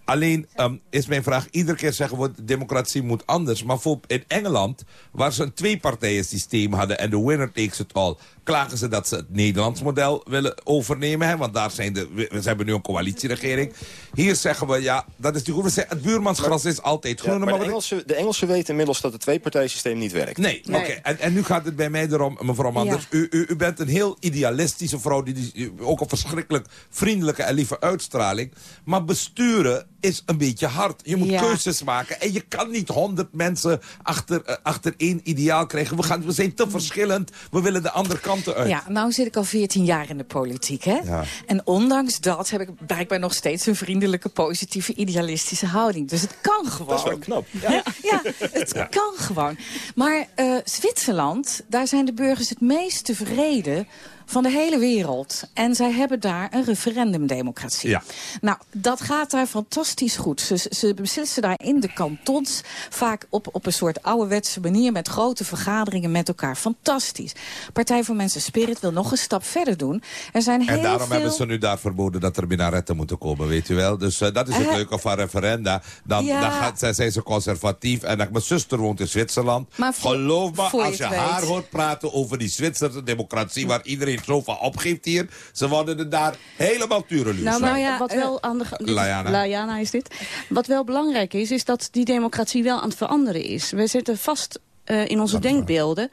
Alleen ehm, is mijn vraag, iedere keer zeggen we de democratie moet anders. Maar voor, in Engeland, waar ze een twee-partijen systeem hadden en de winner takes it all, klagen ze dat ze het Nederlands model willen overnemen. Hè? Want daar zijn de, we, we hebben nu een coalitieregering. Hier zeggen we, ja, dat is natuurlijk goed. We zeggen, Het buurmansgras is altijd Ja, groener. maar maar de, Engelsen, de Engelsen weten inmiddels dat het tweepartijsysteem niet werkt. Nee, oké. En, en nu gaat het bij mij erom, mevrouw Manders. U, u, u bent een heel idealistische vrouw. Die, die, ook een verschrikkelijk vriendelijke en lieve uitstraling. Maar besturen is een beetje hard. Je moet Ja. keuzes maken. En je kan niet honderd mensen achter, eh, achter één ideaal krijgen. We, gaan, we zijn te verschillend. We willen de andere kanten uit. Ja, nou zit ik al 14 jaar in de politiek, hè? Ja. En ondanks dat heb ik blijkbaar nog steeds een vriendelijke, positieve, idealistische houding. Dus het kan gewoon. Dat is wel knap. Ja, ja het kan gewoon. Maar eh, Zwitserland, daar zijn de burgers het meest tevreden van de hele wereld. En zij hebben daar een referendumdemocratie. Ja. Nou, dat gaat daar fantastisch goed. Ze, ze beslissen daar in de kantons vaak op, op een soort ouderwetse manier... met grote vergaderingen met elkaar. Fantastisch. Partij voor Mensen Spirit wil nog een stap verder doen. Er zijn heel En daarom veel... hebben ze nu daar verboden dat er minaretten moeten komen, weet u wel. Dus eh, dat is het Eh, leuke van referenda. Dan, ja. dan gaat, zij, zijn ze conservatief. En dan, mijn zuster woont in Zwitserland. Maar voor- Geloof me, je als je weet. haar hoort praten over die Zwitserse democratie... waar iedereen zo van opgeeft hier... ze worden er daar helemaal tureluurs Nou, nou ja, wat wel aan de... dit is- Laiana. Laiana is dit. Wat wel belangrijk is, is dat die democratie wel aan het veranderen is. We zitten vast eh, in onze denkbeelden.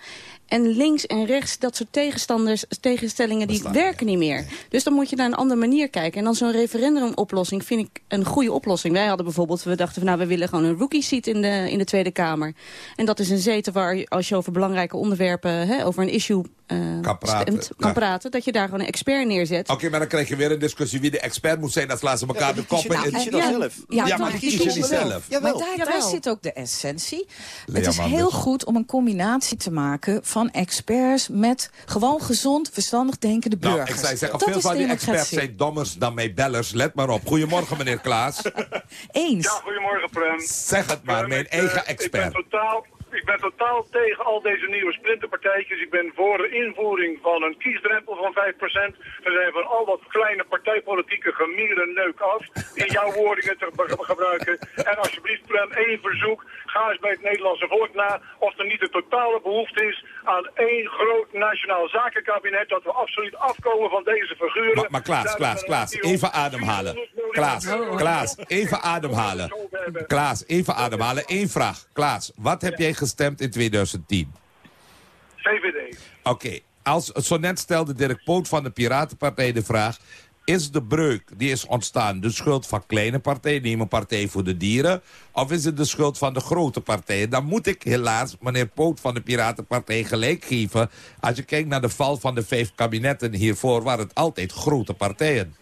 En links en rechts, dat soort tegenstanders, tegenstellingen, die werken niet meer. Dus dan moet je naar een andere manier kijken. En dan zo'n referendumoplossing vind ik een goede oplossing. Wij hadden bijvoorbeeld, we dachten van nou, we willen gewoon een rookie seat in de, in de Tweede Kamer. En dat is een zetel waar, als je over belangrijke onderwerpen, hè, over een issue eh, Kan praten, stemt, kan ja. praten, dat je daar gewoon een expert neerzet. Oké, maar dan krijg je weer een discussie wie de expert moet zijn. Dat slaan ze elkaar de koppen in. kies je dan zelf. Ja, Ja, maar die kies je niet zelf. Maar daar, zit ook de essentie. Lea het is heel goed om een combinatie te maken van experts met gewoon gezond, verstandig denkende Nou, burgers. ik zou zeggen, Dat veel van die experts zijn dommers dan mij bellers. Let maar op. Goedemorgen, meneer Klaas. Eens. Ja, goedemorgen Prem. Zeg het maar, mijn Eh, eigen Ik ben, expert. totaal, ik ben totaal tegen al deze nieuwe splinterpartijtjes. Ik ben voor de invoering van een kiesdrempel van 5%. We zijn van al dat kleine partijpolitieke gemieren neuk af. In jouw woordingen te gebruiken. En alsjeblieft Prem, één verzoek. Ga eens bij het Nederlandse volk na of er niet een totale behoefte is aan één groot nationaal zakenkabinet. Dat we absoluut afkomen van deze figuren. Maar, maar Klaas, Klaas, Klaas, even ademhalen. Klaas, Klaas, even ademhalen. Klaas, even ademhalen. Eén vraag. Klaas, wat heb jij gestemd in 2010? VVD. Oké, als zo net stelde Dirk Poot van de Piratenpartij de vraag... is de breuk die is ontstaan de schuld van kleine partijen... neem een partij voor de dieren... of is het de schuld van de grote partijen? Dan moet ik helaas meneer Poot van de Piratenpartij gelijk geven... als je kijkt naar de val van de vijf kabinetten hiervoor... waren het altijd grote partijen.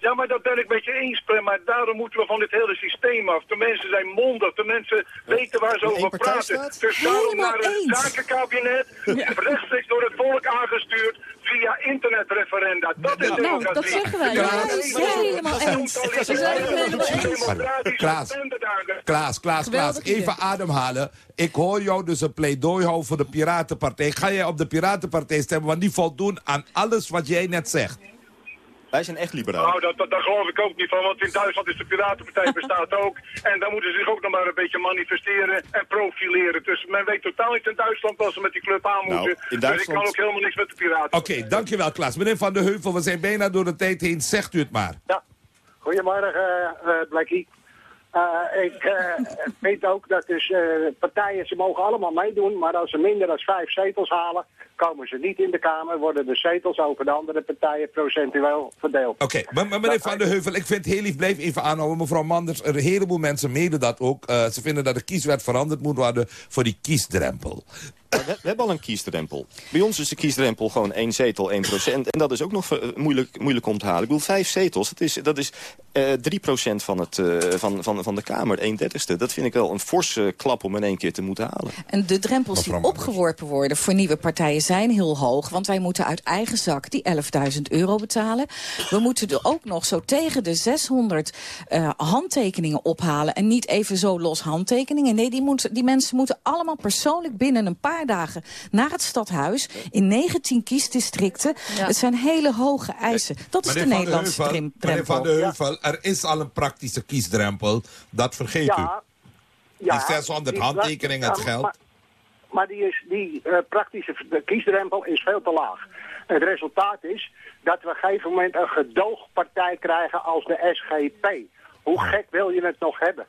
Ja, maar dat ben ik met je eens, Prem. Maar daarom moeten we van dit hele systeem af. De mensen zijn mondig. De mensen weten waar ze over praten. Dus daarom naar een zakenkabinet. Rechtstreeks door het volk aangestuurd. Via internetreferenda. Dat is Nou, democratie. dat zeggen wij. Ja, zijn we helemaal eens. We zijn het helemaal eens. Klaas, Klaas, Klaas, Klaas, even ademhalen. Ik hoor jou dus een pleidooi houden voor de Piratenpartij. Ga jij op de Piratenpartij stemmen, want die voldoen aan alles wat jij net zegt? Wij zijn echt liberaal. Nou, dat, dat, daar geloof ik ook niet van, want in Duitsland is de Piratenpartij bestaat ook. En daar moeten ze zich ook nog maar een beetje manifesteren en profileren. Dus men weet totaal niet in Duitsland wat ze met die club aan Nou, moeten. in Dus ik Duitsland- kan ook helemaal niks met de Piraten. Oké, dankjewel Klaas. Meneer Van der Heuvel, we zijn bijna door de tijd heen. Zegt u het maar. Goedemorgen, eh Blackie. Eh, ik eh, weet ook dat dus, eh, partijen, ze mogen allemaal meedoen, maar als ze minder dan vijf zetels halen, komen ze niet in de Kamer, worden de zetels over de andere partijen procentueel verdeeld. Oké, maar, meneer Van der Heuvel, ik vind heel lief, blijf even aanhouden. Mevrouw Manders, een heleboel mensen meden dat ook. Ze vinden dat de kieswet veranderd moet worden voor die kiesdrempel. Maar We, we hebben al een kiesdrempel. Bij ons is de kiesdrempel gewoon één zetel, 1 procent. En dat is ook nog eh, moeilijk, moeilijk om te halen. Ik bedoel, vijf zetels, dat is, dat is eh 3 procent van, het, eh, van, van, van de Kamer, 1 dertigste. Dat vind ik wel een forse klap om in één keer te moeten halen. En de drempels die opgeworpen worden voor nieuwe partijen zijn heel hoog. Want wij moeten uit eigen zak die 11.000 euro betalen. We moeten er ook nog zo tegen de 600 eh, handtekeningen ophalen. En niet even zo los handtekeningen. Nee, die, moet, die mensen moeten allemaal persoonlijk binnen een paar dagen naar het stadhuis. In 19 kiesdistricten. Het zijn hele hoge eisen. Dat is de Meneer Nederlandse Heuvel, drim- Meneer Van der drempel. Heuvel, er is al een praktische kiesdrempel. Dat vergeet u. Ja, ja, die 600 die- handtekeningen, het ja, geld. Maar, maar die, is, die eh, praktische de kiesdrempel is veel te laag. Het resultaat is dat we op een gegeven moment een gedoogpartij krijgen als de SGP. Hoe gek wil je het nog hebben?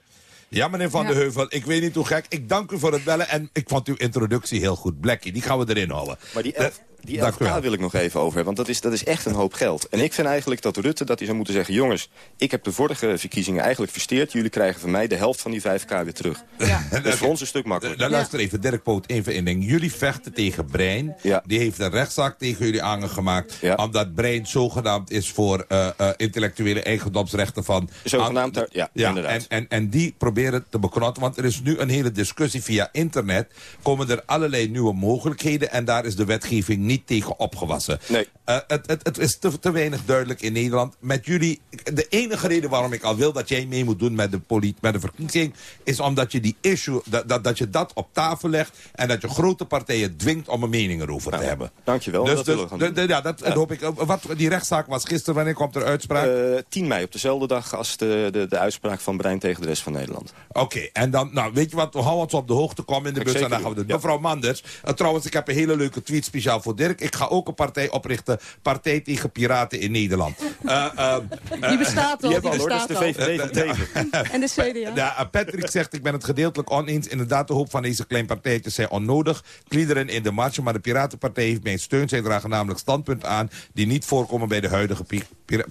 Ja, meneer Van Ja. der Heuvel, ik weet niet hoe gek. Ik dank u voor het bellen en ik vond uw introductie heel goed. Blackie, die gaan we erin houden. Maar die 11, die dank u 11k wel. wil ik nog even over hebben, want dat is, dat is echt een hoop geld. En ik vind eigenlijk dat Rutte dat hij zou moeten zeggen... jongens, ik heb de vorige verkiezingen eigenlijk versteerd. Jullie krijgen van mij de helft van die 5k weer terug. Dat is voor ons een stuk makkelijker. Nou, luister even, Dirk Poot, even één ding. Jullie vechten tegen Brein. Die heeft een rechtszaak tegen jullie aangemaakt. Omdat Brein zogenaamd is voor eh, eh, intellectuele eigendomsrechten van... Zogenaamd, daar- ja, inderdaad. En, en, en die proberen te beknotten. Want er is nu een hele discussie via internet. Komen er allerlei nieuwe mogelijkheden. En daar is de wetgeving niet tegen opgewassen. Nee. Eh, het, het, het is te, te weinig duidelijk in Nederland. Met jullie, de enige reden waarom ik al wil dat jij mee moet doen met de, met de verkiezing... is omdat je die issue, dat, dat, dat je dat op tafel legt... en dat je grote partijen dwingt om een mening erover te hebben. Dankjewel, Dus, dat dus, gaan doen. ja, dat, hoop ik. Eh, Wat, die rechtszaak was gisteren, wanneer komt er uitspraak? Eh, 10 mei, op dezelfde dag als de, de, de uitspraak van Brein tegen de rest van Nederland. Oké, en dan, nou, weet je wat, we houden ons op de hoogte, kom in de bus en dan gaan we doen. Mevrouw Manders, eh, trouwens, ik heb een hele leuke tweet speciaal voor Dirk. Ik ga ook een partij oprichten, Partij tegen Piraten in Nederland. Eh, eh, eh, Die bestaat al, die al, bestaat dat is de VVD al. Teven. En de CDA. Ja, eh, Patrick zegt, ik ben het gedeeltelijk oneens. Inderdaad, de hoop van deze kleine partijtjes zijn onnodig. Kliederen in de marge, maar de Piratenpartij heeft mijn steun. Zij dragen namelijk standpunten aan die niet voorkomen bij de huidige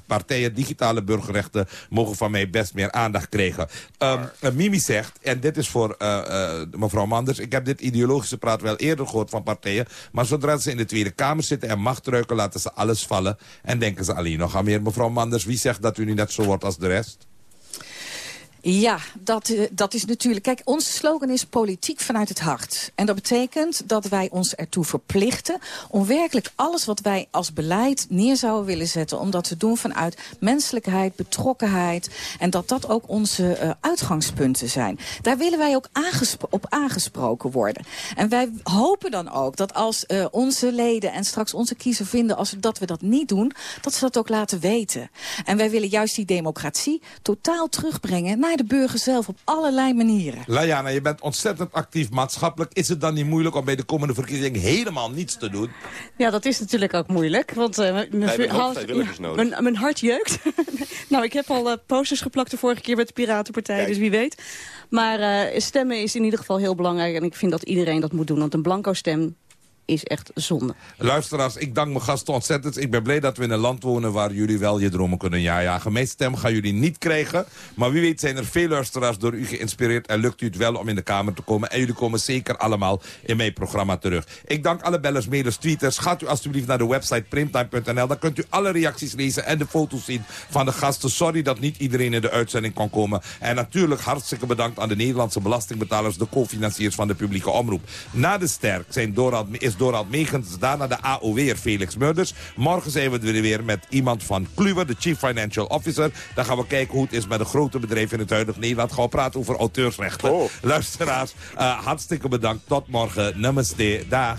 partijen. Digitale burgerrechten mogen van mij best meer aandacht krijgen. Ehm, eh, Mimi zegt, en dit is voor eh, eh, mevrouw Manders... ik heb dit ideologische praat wel eerder gehoord van partijen... maar zodra ze in de Tweede Kamer zitten en macht laten ze alles vallen en denken ze alleen nog aan meer. Mevrouw Manders, wie zegt dat u niet net zo wordt als de rest? Ja, dat, eh, dat is natuurlijk... Kijk, onze slogan is politiek vanuit het hart. En dat betekent dat wij ons ertoe verplichten... om werkelijk alles wat wij als beleid neer zouden willen zetten... om dat te doen vanuit menselijkheid, betrokkenheid... en dat dat ook onze eh, uitgangspunten zijn. Daar willen wij ook op aangesproken worden. En wij hopen dan ook dat als eh, onze leden en straks onze kiezer vinden... Als, dat we dat niet doen, dat ze dat ook laten weten. En wij willen juist die democratie totaal terugbrengen... naar de burger zelf op allerlei manieren. Lajana, je bent ontzettend actief maatschappelijk. Is het dan niet moeilijk om bij de komende verkiezingen helemaal niets te doen? Ja, dat is natuurlijk ook moeilijk. Want eh, mijn- hart- vrijwilligers ja, nodig. Mijn, mijn hart jeukt. nou, ik heb al eh, posters geplakt de vorige keer met de Piratenpartij, dus wie weet. Maar eh, stemmen is in ieder geval heel belangrijk. En ik vind dat iedereen dat moet doen. Want een blanco stem is echt zonde. Luisteraars, ik dank mijn gasten ontzettend. Ik ben blij dat we in een land wonen waar jullie wel je dromen kunnen jagen. Mijn stem gaan jullie niet krijgen. Maar wie weet zijn er veel luisteraars door u geïnspireerd... en lukt u het wel om in de Kamer te komen. En jullie komen zeker allemaal in mijn programma terug. Ik dank alle bellers, mailers, tweeters. Gaat u alstublieft naar de website primtime.nl. Dan kunt u alle reacties lezen en de foto's zien van de gasten. Sorry dat niet iedereen in de uitzending kon komen. En natuurlijk hartstikke bedankt aan de Nederlandse belastingbetalers... de co-financiers van de publieke omroep. Na de sterk zijn Dorald, is Dorald Megens, daarna de AOW'er Felix Murders. Morgen zijn we er weer met iemand van Kluwer, de Chief Financial Officer. Dan gaan we kijken hoe het is met een grote bedrijf in het huidige Nederland. Gaan we praten over auteursrechten. Luisteraars, eh, hartstikke bedankt. Tot morgen. Namaste. Dag.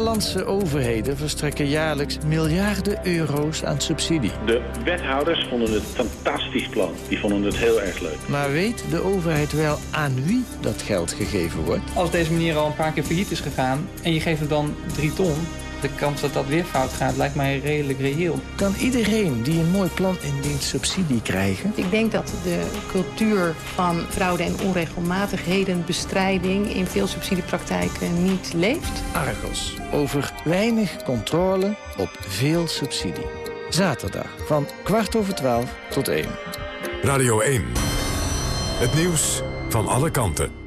Nederlandse overheden verstrekken jaarlijks miljarden euro's aan subsidie. De wethouders vonden het een fantastisch plan. Die vonden het heel erg leuk. Maar weet de overheid wel aan wie dat geld gegeven wordt? Als deze meneer al een paar keer failliet is gegaan en je geeft hem dan drie ton... de kans dat dat weer fout gaat lijkt mij redelijk reëel. Kan iedereen die een mooi plan indient subsidie krijgen? Ik denk dat de cultuur van fraude en onregelmatigheden... bestrijding in veel subsidiepraktijken niet leeft. Argos, over weinig controle op veel subsidie. Zaterdag van kwart over twaalf tot één. Radio 1. Het nieuws van alle kanten.